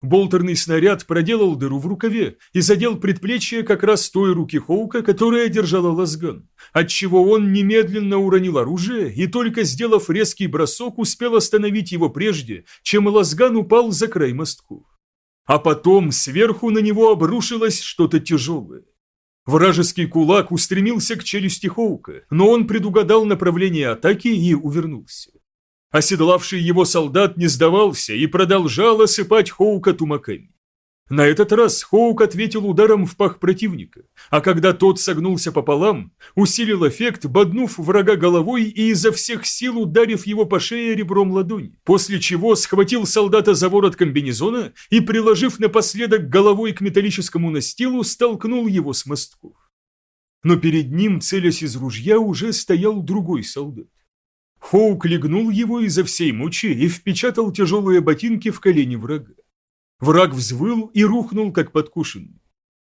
Болтерный снаряд проделал дыру в рукаве и задел предплечье как раз той руки Хоука, которая держала лазган, отчего он немедленно уронил оружие и только сделав резкий бросок успел остановить его прежде, чем лазган упал за край мостков. А потом сверху на него обрушилось что-то тяжелое. Вражеский кулак устремился к челюсти Хоука, но он предугадал направление атаки и увернулся. Оседлавший его солдат не сдавался и продолжал осыпать Хоука тумаками. На этот раз Хоук ответил ударом в пах противника, а когда тот согнулся пополам, усилил эффект, боднув врага головой и изо всех сил ударив его по шее ребром ладони, после чего схватил солдата за ворот комбинезона и, приложив напоследок головой к металлическому настилу, столкнул его с мостков. Но перед ним, целясь из ружья, уже стоял другой солдат. Хоук легнул его изо всей мочи и впечатал тяжелые ботинки в колени врага. Враг взвыл и рухнул, как подкушенный.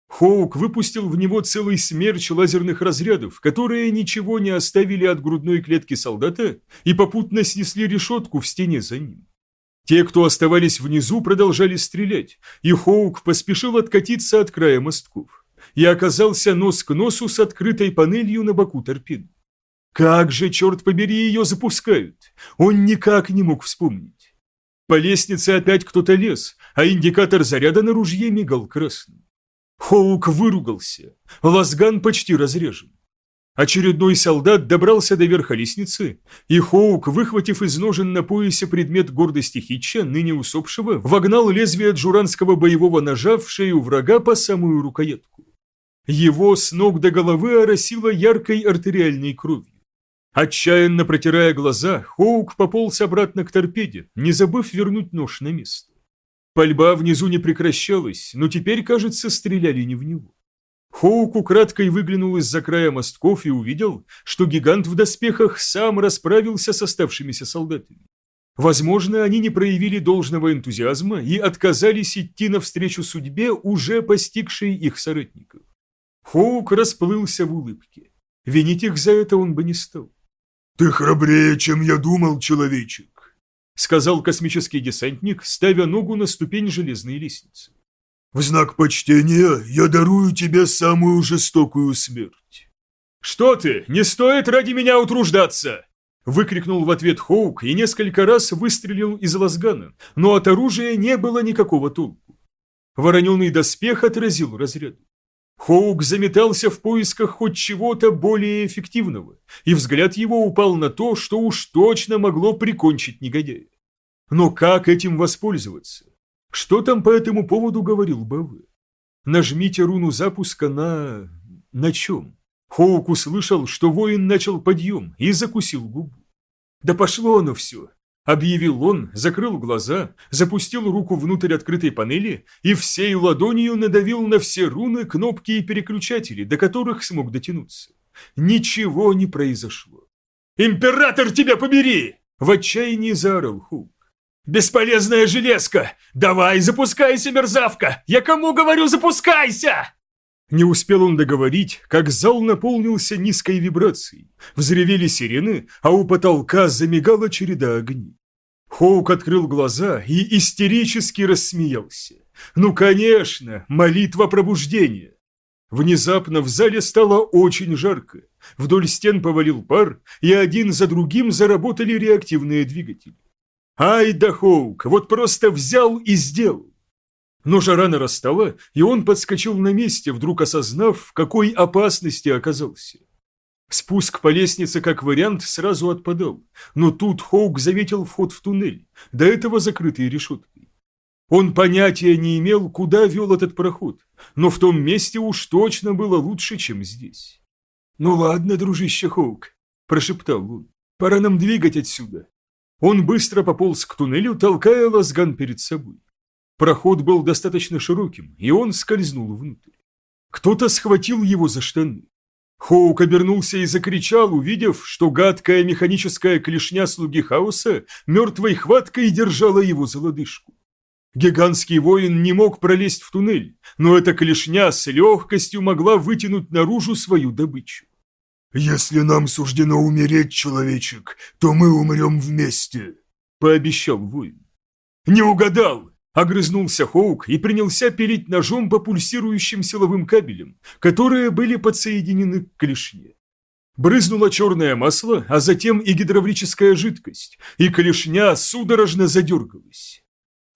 Хоук выпустил в него целый смерч лазерных разрядов, которые ничего не оставили от грудной клетки солдата и попутно снесли решетку в стене за ним. Те, кто оставались внизу, продолжали стрелять, и Хоук поспешил откатиться от края мостков и оказался нос к носу с открытой панелью на боку торпеды. Как же, черт побери, ее запускают? Он никак не мог вспомнить. По лестнице опять кто-то лез, а индикатор заряда на ружье мигал красным. Хоук выругался. Лазган почти разрежен. Очередной солдат добрался до верха лестницы, и Хоук, выхватив из ножен на поясе предмет гордости Хитча, ныне усопшего, вогнал лезвие джуранского боевого ножа в шею врага по самую рукоятку. Его с ног до головы оросило яркой артериальной кровью. Отчаянно протирая глаза, Хоук пополз обратно к торпеде, не забыв вернуть нож на место. Пальба внизу не прекращалась, но теперь, кажется, стреляли не в него. Хоук украдкой выглянул из-за края мостков и увидел, что гигант в доспехах сам расправился с оставшимися солдатами. Возможно, они не проявили должного энтузиазма и отказались идти навстречу судьбе, уже постигшей их соратников. Хоук расплылся в улыбке. Винить их за это он бы не стал. «Ты храбрее, чем я думал, человечек», — сказал космический десантник, ставя ногу на ступень железной лестницы. «В знак почтения я дарую тебе самую жестокую смерть». «Что ты? Не стоит ради меня утруждаться!» Выкрикнул в ответ Хоук и несколько раз выстрелил из лазгана, но от оружия не было никакого толку. Вороненый доспех отразил разряд. Хоук заметался в поисках хоть чего-то более эффективного, и взгляд его упал на то, что уж точно могло прикончить негодяя. Но как этим воспользоваться? Что там по этому поводу говорил Бавы? Нажмите руну запуска на... на чем? Хоук услышал, что воин начал подъем и закусил губу. Да пошло оно все. Объявил он, закрыл глаза, запустил руку внутрь открытой панели и всей ладонью надавил на все руны, кнопки и переключатели, до которых смог дотянуться. Ничего не произошло. «Император тебя побери!» – в отчаянии заорал Хук. «Бесполезная железка! Давай, запускайся, мерзавка! Я кому говорю, запускайся!» Не успел он договорить, как зал наполнился низкой вибрацией. Взревели сирены, а у потолка замигала череда огней. Хоук открыл глаза и истерически рассмеялся. «Ну, конечно, молитва пробуждения!» Внезапно в зале стало очень жарко. Вдоль стен повалил пар, и один за другим заработали реактивные двигатели. Ай да Хоук, вот просто взял и сделал. Но жара нарастала, и он подскочил на месте, вдруг осознав, в какой опасности оказался. Спуск по лестнице как вариант сразу отпадал, но тут Хоук заметил вход в туннель, до этого закрытый решеткой. Он понятия не имел, куда вел этот проход, но в том месте уж точно было лучше, чем здесь. «Ну ладно, дружище Хоук», – прошептал он, – «пора нам двигать отсюда». Он быстро пополз к туннелю, толкая лазган перед собой. Проход был достаточно широким, и он скользнул внутрь. Кто-то схватил его за штаны. Хоук обернулся и закричал, увидев, что гадкая механическая клешня слуги хаоса мертвой хваткой держала его за лодыжку. Гигантский воин не мог пролезть в туннель, но эта клешня с легкостью могла вытянуть наружу свою добычу. «Если нам суждено умереть, человечек, то мы умрем вместе», — пообещал воин. «Не угадал!» Огрызнулся Хоук и принялся пилить ножом по пульсирующим силовым кабелям, которые были подсоединены к клешне. Брызнуло черное масло, а затем и гидравлическая жидкость, и клешня судорожно задергалась.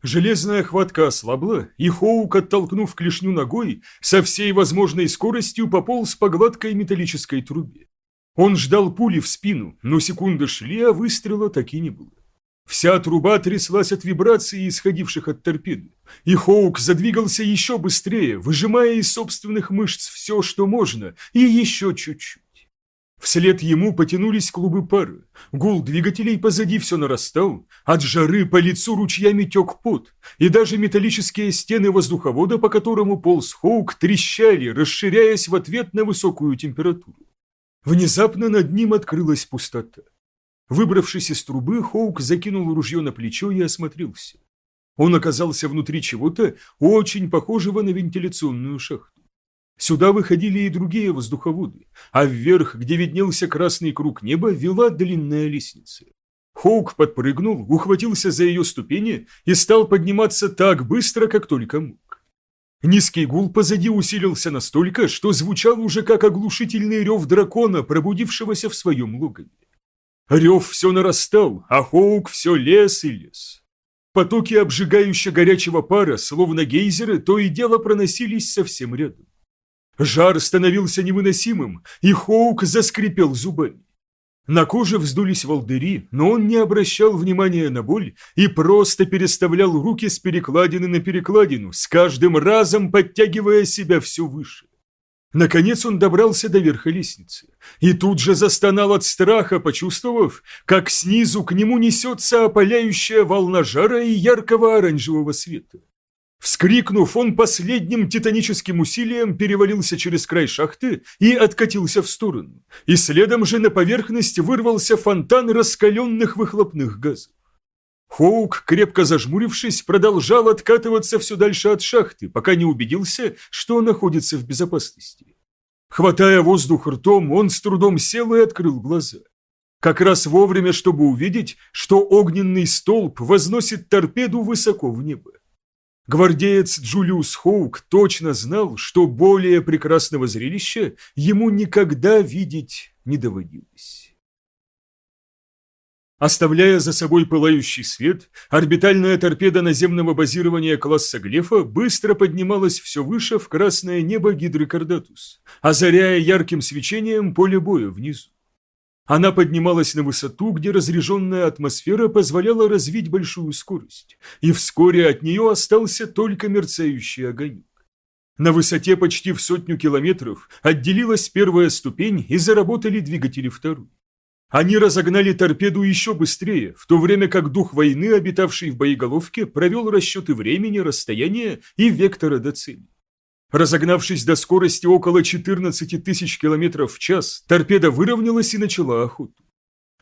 Железная хватка ослабла, и Хоук, оттолкнув клешню ногой, со всей возможной скоростью пополз по гладкой металлической трубе. Он ждал пули в спину, но секунды шли, а выстрела так и не было. Вся труба тряслась от вибраций, исходивших от торпеды, и Хоук задвигался еще быстрее, выжимая из собственных мышц все, что можно, и еще чуть-чуть. Вслед ему потянулись клубы пара, гул двигателей позади все нарастал, от жары по лицу ручьями тек пот, и даже металлические стены воздуховода, по которому полз Хоук, трещали, расширяясь в ответ на высокую температуру. Внезапно над ним открылась пустота. Выбравшись из трубы, Хоук закинул ружье на плечо и осмотрелся. Он оказался внутри чего-то, очень похожего на вентиляционную шахту. Сюда выходили и другие воздуховоды, а вверх, где виднелся красный круг неба, вела длинная лестница. Хоук подпрыгнул, ухватился за ее ступени и стал подниматься так быстро, как только мог. Низкий гул позади усилился настолько, что звучал уже как оглушительный рев дракона, пробудившегося в своем логове. Рев все нарастал, а Хоук все лес и лес. Потоки обжигающе горячего пара, словно гейзеры, то и дело проносились совсем рядом. Жар становился невыносимым, и Хоук заскрипел зубами. На коже вздулись волдыри, но он не обращал внимания на боль и просто переставлял руки с перекладины на перекладину, с каждым разом подтягивая себя все выше. Наконец он добрался до верха лестницы и тут же застонал от страха, почувствовав, как снизу к нему несется опаляющая волна жара и яркого оранжевого света. Вскрикнув, он последним титаническим усилием перевалился через край шахты и откатился в сторону, и следом же на поверхность вырвался фонтан раскаленных выхлопных газов. Хоук, крепко зажмурившись, продолжал откатываться все дальше от шахты, пока не убедился, что находится в безопасности. Хватая воздух ртом, он с трудом сел и открыл глаза. Как раз вовремя, чтобы увидеть, что огненный столб возносит торпеду высоко в небо. Гвардеец Джулиус Хоук точно знал, что более прекрасного зрелища ему никогда видеть не доводилось. Оставляя за собой пылающий свет, орбитальная торпеда наземного базирования класса Глефа быстро поднималась все выше в красное небо Гидры Кардатус, озаряя ярким свечением поле боя внизу. Она поднималась на высоту, где разреженная атмосфера позволяла развить большую скорость, и вскоре от нее остался только мерцающий огонек. На высоте почти в сотню километров отделилась первая ступень и заработали двигатели второй. Они разогнали торпеду еще быстрее, в то время как дух войны, обитавший в боеголовке, провел расчеты времени, расстояния и вектора до цели. Разогнавшись до скорости около 14 тысяч километров в час, торпеда выровнялась и начала охоту.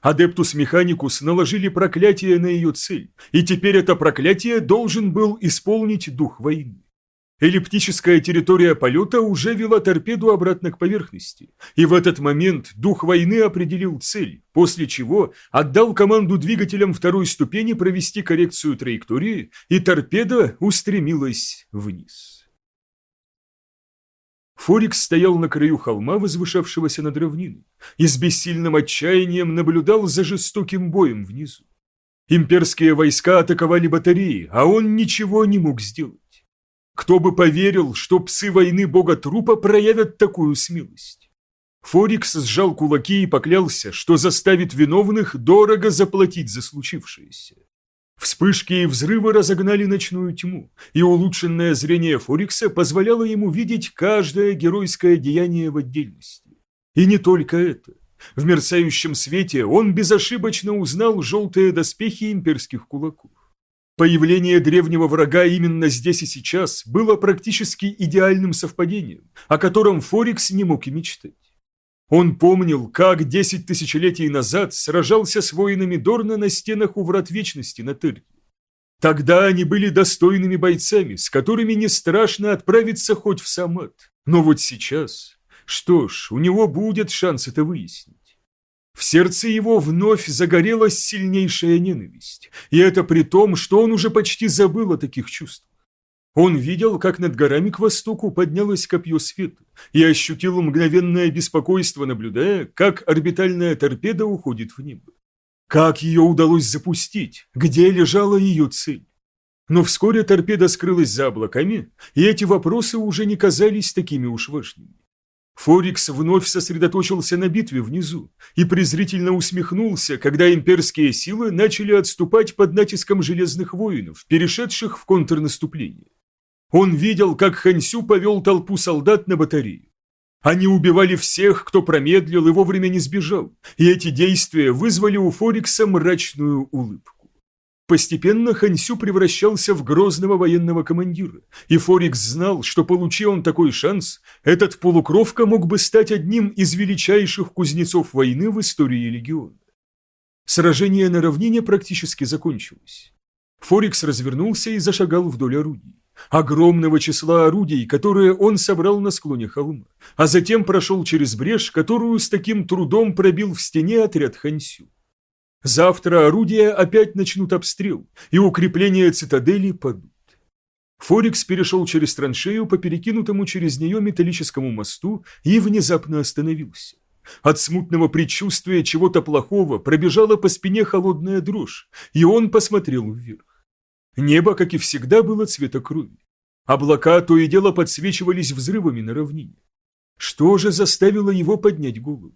Адептус Механикус наложили проклятие на ее цель, и теперь это проклятие должен был исполнить дух войны. Эллиптическая территория полета уже вела торпеду обратно к поверхности, и в этот момент дух войны определил цель, после чего отдал команду двигателям второй ступени провести коррекцию траектории, и торпеда устремилась вниз. Форикс стоял на краю холма, возвышавшегося над равниной, и с бессильным отчаянием наблюдал за жестоким боем внизу. Имперские войска атаковали батареи, а он ничего не мог сделать. Кто бы поверил, что псы войны бога трупа проявят такую смелость? Форикс сжал кулаки и поклялся, что заставит виновных дорого заплатить за случившееся. Вспышки и взрывы разогнали ночную тьму, и улучшенное зрение Форикса позволяло ему видеть каждое геройское деяние в отдельности. И не только это. В мерцающем свете он безошибочно узнал желтые доспехи имперских кулаков. Появление древнего врага именно здесь и сейчас было практически идеальным совпадением, о котором Форикс не мог и мечтать. Он помнил, как десять тысячелетий назад сражался с воинами Дорна на стенах у Врат Вечности на Терке. Тогда они были достойными бойцами, с которыми не страшно отправиться хоть в Самат. Но вот сейчас... Что ж, у него будет шанс это выяснить. В сердце его вновь загорелась сильнейшая ненависть, и это при том, что он уже почти забыл о таких чувствах. Он видел, как над горами к востоку поднялось копье света, и ощутил мгновенное беспокойство, наблюдая, как орбитальная торпеда уходит в небо. Как ее удалось запустить? Где лежала ее цель? Но вскоре торпеда скрылась за облаками, и эти вопросы уже не казались такими уж важными. Форикс вновь сосредоточился на битве внизу и презрительно усмехнулся, когда имперские силы начали отступать под натиском железных воинов, перешедших в контрнаступление. Он видел, как Хансю повел толпу солдат на батарею. Они убивали всех, кто промедлил и вовремя не сбежал, и эти действия вызвали у Форикса мрачную улыбку. Постепенно Хансю превращался в грозного военного командира, и Форикс знал, что получи он такой шанс, этот полукровка мог бы стать одним из величайших кузнецов войны в истории легиона. Сражение на равнине практически закончилось. Форикс развернулся и зашагал вдоль орудий. Огромного числа орудий, которые он собрал на склоне холма, а затем прошел через брешь, которую с таким трудом пробил в стене отряд Хансю. Завтра орудия опять начнут обстрел, и укрепления цитадели падут. Форикс перешел через траншею по перекинутому через нее металлическому мосту и внезапно остановился. От смутного предчувствия чего-то плохого пробежала по спине холодная дрожь, и он посмотрел вверх. Небо, как и всегда, было цвета крови. Облака то и дело подсвечивались взрывами на равнине. Что же заставило его поднять голову?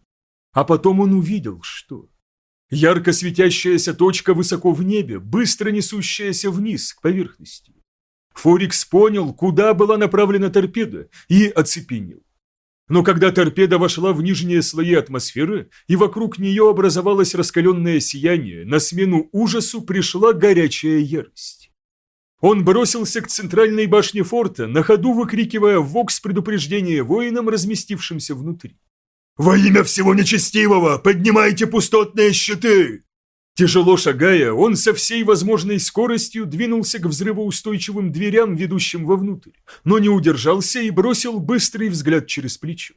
А потом он увидел, что... Ярко светящаяся точка высоко в небе, быстро несущаяся вниз, к поверхности. Форикс понял, куда была направлена торпеда, и оцепенел. Но когда торпеда вошла в нижние слои атмосферы, и вокруг нее образовалось раскаленное сияние, на смену ужасу пришла горячая ярость. Он бросился к центральной башне форта, на ходу выкрикивая вокс предупреждение воинам, разместившимся внутри. «Во имя всего нечестивого, поднимайте пустотные щиты!» Тяжело шагая, он со всей возможной скоростью двинулся к взрывоустойчивым дверям, ведущим вовнутрь, но не удержался и бросил быстрый взгляд через плечо.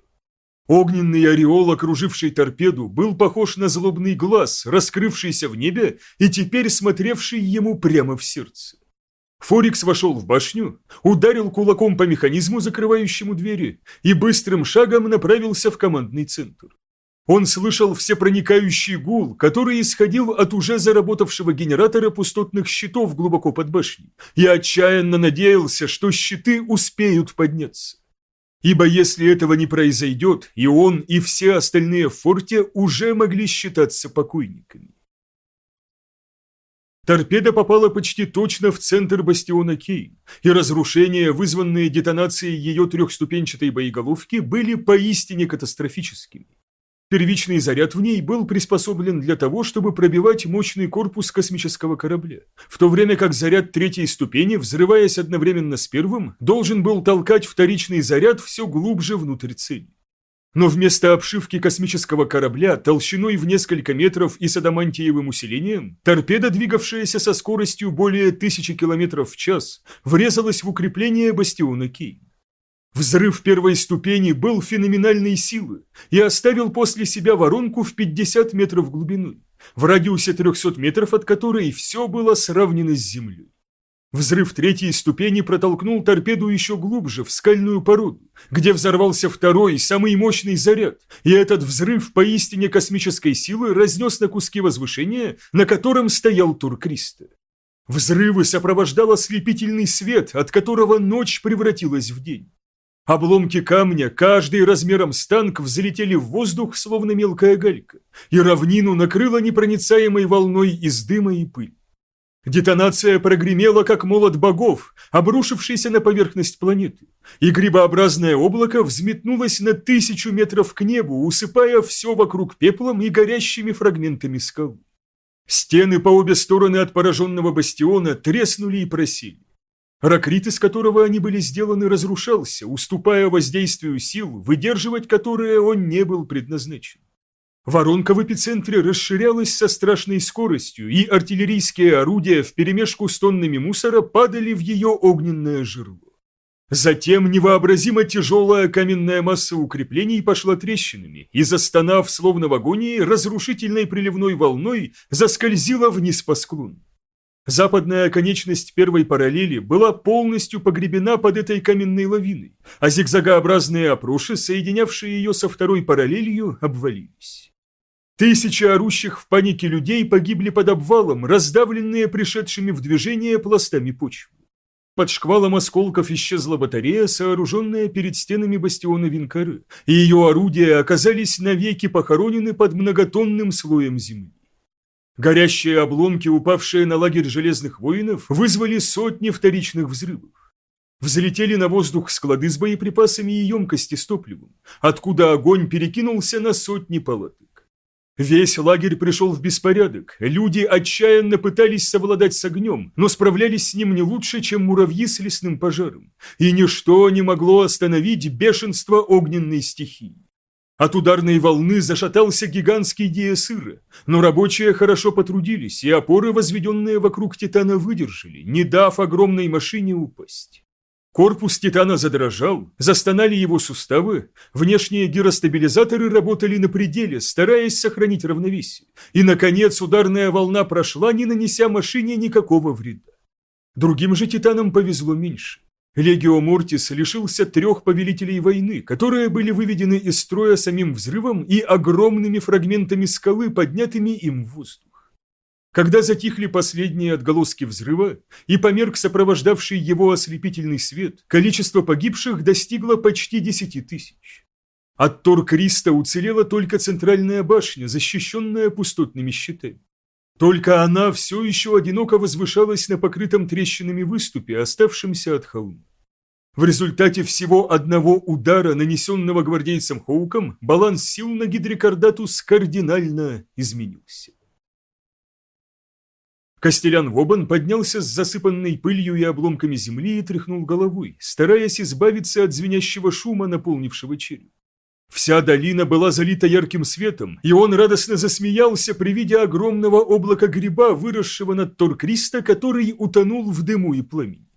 Огненный ореол, окруживший торпеду, был похож на злобный глаз, раскрывшийся в небе и теперь смотревший ему прямо в сердце. Форикс вошел в башню, ударил кулаком по механизму, закрывающему двери, и быстрым шагом направился в командный центр. Он слышал всепроникающий гул, который исходил от уже заработавшего генератора пустотных щитов глубоко под башней, и отчаянно надеялся, что щиты успеют подняться. Ибо если этого не произойдет, и он, и все остальные в форте уже могли считаться покойниками. Торпеда попала почти точно в центр бастиона Кейн, и разрушения, вызванные детонацией ее трехступенчатой боеголовки, были поистине катастрофическими. Первичный заряд в ней был приспособлен для того, чтобы пробивать мощный корпус космического корабля, в то время как заряд третьей ступени, взрываясь одновременно с первым, должен был толкать вторичный заряд все глубже внутрь цели. Но вместо обшивки космического корабля толщиной в несколько метров и с адамантиевым усилением, торпеда, двигавшаяся со скоростью более тысячи километров в час, врезалась в укрепление бастиона Кейн. Взрыв первой ступени был феноменальной силы и оставил после себя воронку в 50 метров глубиной, в радиусе 300 метров от которой все было сравнено с землей. Взрыв третьей ступени протолкнул торпеду еще глубже, в скальную породу, где взорвался второй, самый мощный заряд, и этот взрыв поистине космической силы разнес на куски возвышения, на котором стоял Туркриста. Взрывы сопровождал ослепительный свет, от которого ночь превратилась в день. Обломки камня, каждый размером с танк, взлетели в воздух, словно мелкая галька, и равнину накрыло непроницаемой волной из дыма и пыли. Детонация прогремела, как молот богов, обрушившийся на поверхность планеты, и грибообразное облако взметнулось на тысячу метров к небу, усыпая все вокруг пеплом и горящими фрагментами скалы. Стены по обе стороны от пораженного бастиона треснули и просили. Ракрит, из которого они были сделаны, разрушался, уступая воздействию сил, выдерживать которые он не был предназначен. Воронка в эпицентре расширялась со страшной скоростью, и артиллерийские орудия вперемешку с тоннами мусора падали в ее огненное жерло. Затем невообразимо тяжелая каменная масса укреплений пошла трещинами и, застонав словно в агонии, разрушительной приливной волной заскользила вниз по склону. Западная конечность первой параллели была полностью погребена под этой каменной лавиной, а зигзагообразные опроши, соединявшие ее со второй параллелью, обвалились. Тысячи орущих в панике людей погибли под обвалом, раздавленные пришедшими в движение пластами почвы. Под шквалом осколков исчезла батарея, сооруженная перед стенами бастиона Винкары, и ее орудия оказались навеки похоронены под многотонным слоем земли. Горящие обломки, упавшие на лагерь железных воинов, вызвали сотни вторичных взрывов. Взлетели на воздух склады с боеприпасами и емкости с топливом, откуда огонь перекинулся на сотни палаток. Весь лагерь пришел в беспорядок, люди отчаянно пытались совладать с огнем, но справлялись с ним не лучше, чем муравьи с лесным пожаром, и ничто не могло остановить бешенство огненной стихии. От ударной волны зашатался гигантский диасыра, но рабочие хорошо потрудились, и опоры, возведенные вокруг Титана, выдержали, не дав огромной машине упасть. Корпус Титана задрожал, застонали его суставы, внешние гиростабилизаторы работали на пределе, стараясь сохранить равновесие, и, наконец, ударная волна прошла, не нанеся машине никакого вреда. Другим же Титанам повезло меньше. Легио Мортис лишился трех повелителей войны, которые были выведены из строя самим взрывом и огромными фрагментами скалы, поднятыми им в воздух. Когда затихли последние отголоски взрыва и померк сопровождавший его ослепительный свет, количество погибших достигло почти десяти тысяч. От Тор-Криста уцелела только центральная башня, защищенная пустотными щитами. Только она все еще одиноко возвышалась на покрытом трещинами выступе, оставшемся от холма. В результате всего одного удара, нанесенного гвардейцем Хоуком, баланс сил на Гидрикардатус кардинально изменился. Костелян Вобан поднялся с засыпанной пылью и обломками земли и тряхнул головой, стараясь избавиться от звенящего шума, наполнившего череп. Вся долина была залита ярким светом, и он радостно засмеялся при виде огромного облака гриба, выросшего над Торкриста, который утонул в дыму и пламени.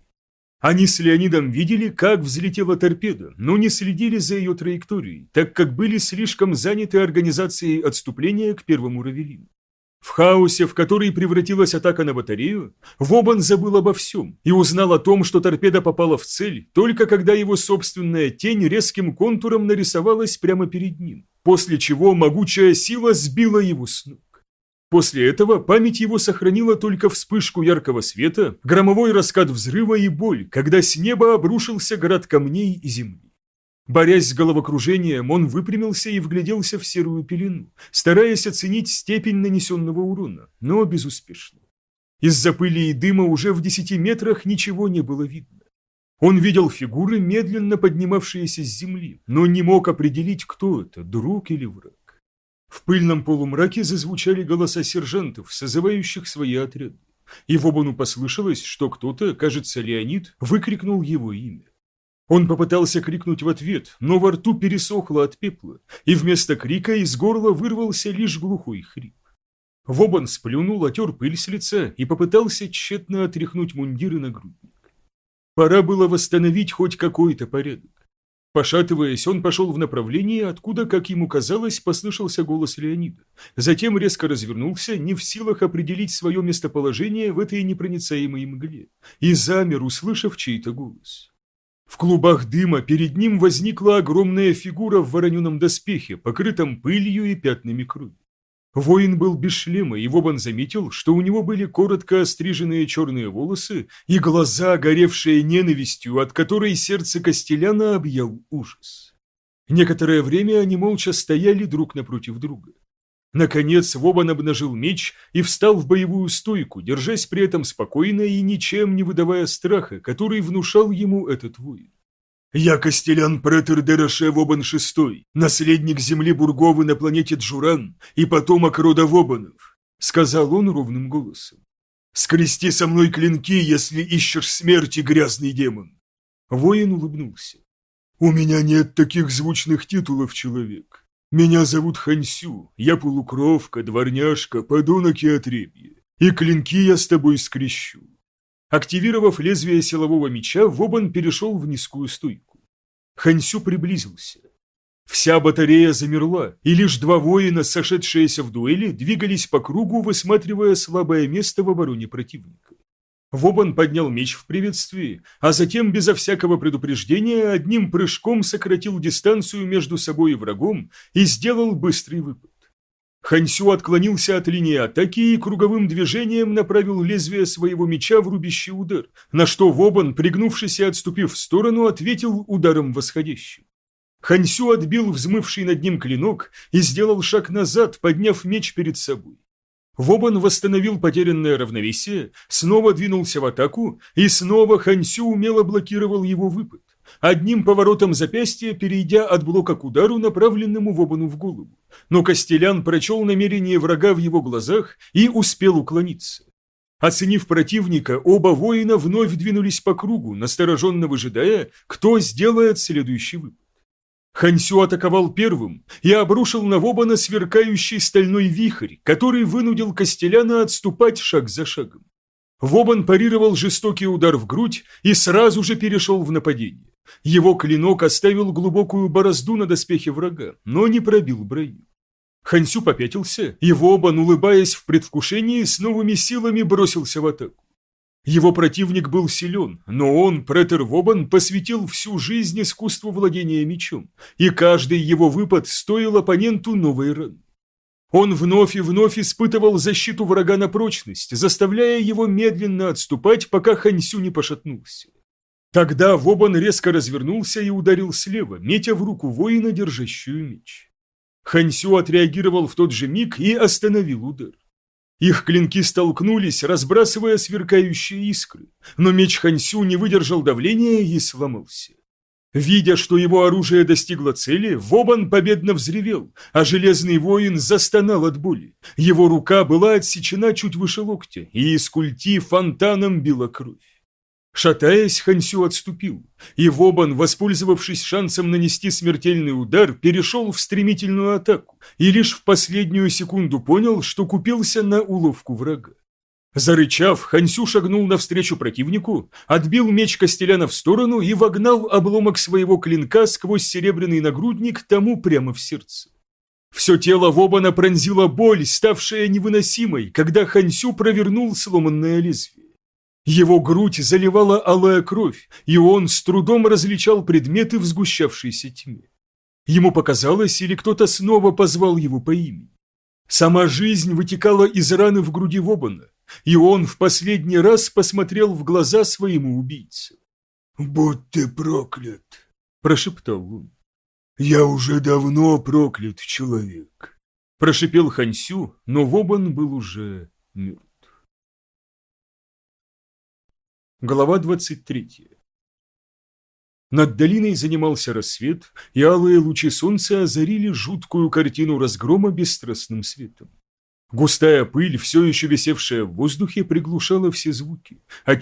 Они с Леонидом видели, как взлетела торпеда, но не следили за ее траекторией, так как были слишком заняты организацией отступления к первому Равелину. В хаосе, в который превратилась атака на батарею, Вобан забыл обо всем и узнал о том, что торпеда попала в цель, только когда его собственная тень резким контуром нарисовалась прямо перед ним. после чего могучая сила сбила его с ног. После этого память его сохранила только вспышку яркого света, громовой раскат взрыва и боль, когда с неба обрушился град камней и земли. Борясь с головокружением, он выпрямился и вгляделся в серую пелену, стараясь оценить степень нанесенного урона, но безуспешно. Из-за пыли и дыма уже в десяти метрах ничего не было видно. Он видел фигуры, медленно поднимавшиеся с земли, но не мог определить, кто это, друг или враг. В пыльном полумраке зазвучали голоса сержантов, созывающих свои отряды. И Вобану послышалось, что кто-то, кажется, Леонид, выкрикнул его имя. Он попытался крикнуть в ответ, но во рту пересохло от пепла, и вместо крика из горла вырвался лишь глухой хрип. Вобан сплюнул, отер пыль с лица и попытался тщетно отряхнуть мундир и нагрудник. Пора было восстановить хоть какой-то порядок. Пошатываясь, он пошел в направлении, откуда, как ему казалось, послышался голос Леонида. Затем резко развернулся, не в силах определить свое местоположение в этой непроницаемой мгле, и замер, услышав чей-то голос. В клубах дыма перед ним возникла огромная фигура в вороненом доспехе, покрытом пылью и пятнами крови. Воин был без шлема, и Вобан заметил, что у него были коротко остриженные черные волосы и глаза, горевшие ненавистью, от которой сердце Костеляна объял ужас. Некоторое время они молча стояли друг напротив друга. Наконец Вобан обнажил меч и встал в боевую стойку, держась при этом спокойно и ничем не выдавая страха, который внушал ему этот воин. «Я Костелян Претер Дероше Вобан VI, наследник земли Бурговы на планете Джуран и потомок рода Вобанов», — сказал он ровным голосом. «Скрести со мной клинки, если ищешь смерти, грязный демон». Воин улыбнулся. «У меня нет таких звучных титулов, человек. Меня зовут Хансю, я полукровка, дворняжка, подонок и отребье. И клинки я с тобой скрещу. Активировав лезвие силового меча, Вобан перешел в низкую стойку. Хансю приблизился. Вся батарея замерла, и лишь два воина, сошедшиеся в дуэли, двигались по кругу, высматривая слабое место в обороне противника. Вобан поднял меч в приветствии, а затем, безо всякого предупреждения, одним прыжком сократил дистанцию между собой и врагом и сделал быстрый выпад. Хансю отклонился от линии атаки и круговым движением направил лезвие своего меча в рубящий удар, на что Вобан, пригнувшись и отступив в сторону, ответил ударом восходящим. Хансю отбил взмывший над ним клинок и сделал шаг назад, подняв меч перед собой. Вобан восстановил потерянное равновесие, снова двинулся в атаку, и снова Хансю умело блокировал его выпад одним поворотом запястья перейдя от блока к удару, направленному Вобану в голову. Но Костелян прочел намерение врага в его глазах и успел уклониться. Оценив противника, оба воина вновь двинулись по кругу, настороженно выжидая, кто сделает следующий выпад. Хансю атаковал первым и обрушил на Вобана сверкающий стальной вихрь, который вынудил Костеляна отступать шаг за шагом. Вобан парировал жестокий удар в грудь и сразу же перешел в нападение. Его клинок оставил глубокую борозду на доспехе врага, но не пробил броню. Хансю попятился, и Вобан, улыбаясь в предвкушении, с новыми силами бросился в атаку. Его противник был силен, но он, претер Вобан, посвятил всю жизнь искусству владения мечом, и каждый его выпад стоил оппоненту новой раны. Он вновь и вновь испытывал защиту врага на прочность, заставляя его медленно отступать, пока Хансю не пошатнулся. Тогда Вобан резко развернулся и ударил слева, метя в руку воина, держащую меч. Хансю отреагировал в тот же миг и остановил удар. Их клинки столкнулись, разбрасывая сверкающие искры, но меч Хансю не выдержал давления и сломался. Видя, что его оружие достигло цели, Вобан победно взревел, а Железный воин застонал от боли. Его рука была отсечена чуть выше локтя, и из культи фонтаном била кровь. Шатаясь, Хансю отступил, и Вобан, воспользовавшись шансом нанести смертельный удар, перешел в стремительную атаку и лишь в последнюю секунду понял, что купился на уловку врага. Зарычав, Хансю шагнул навстречу противнику, отбил меч Костеляна в сторону и вогнал обломок своего клинка сквозь серебряный нагрудник тому прямо в сердце. Все тело Вобана пронзила боль, ставшая невыносимой, когда Хансю провернул сломанное лезвие. Его грудь заливала алая кровь, и он с трудом различал предметы в сгущавшейся тьме. Ему показалось, или кто-то снова позвал его по имени. Сама жизнь вытекала из раны в груди Вобана, и он в последний раз посмотрел в глаза своему убийце. «Будь ты проклят!» – прошептал он. «Я уже давно проклят человек!» Прошипел Хансю, но Вобан был уже мертв. Глава 23 Над долиной занимался рассвет, и алые лучи солнца озарили жуткую картину разгрома бесстрастным светом. Густая пыль, все еще висевшая в воздухе, приглушала все звуки,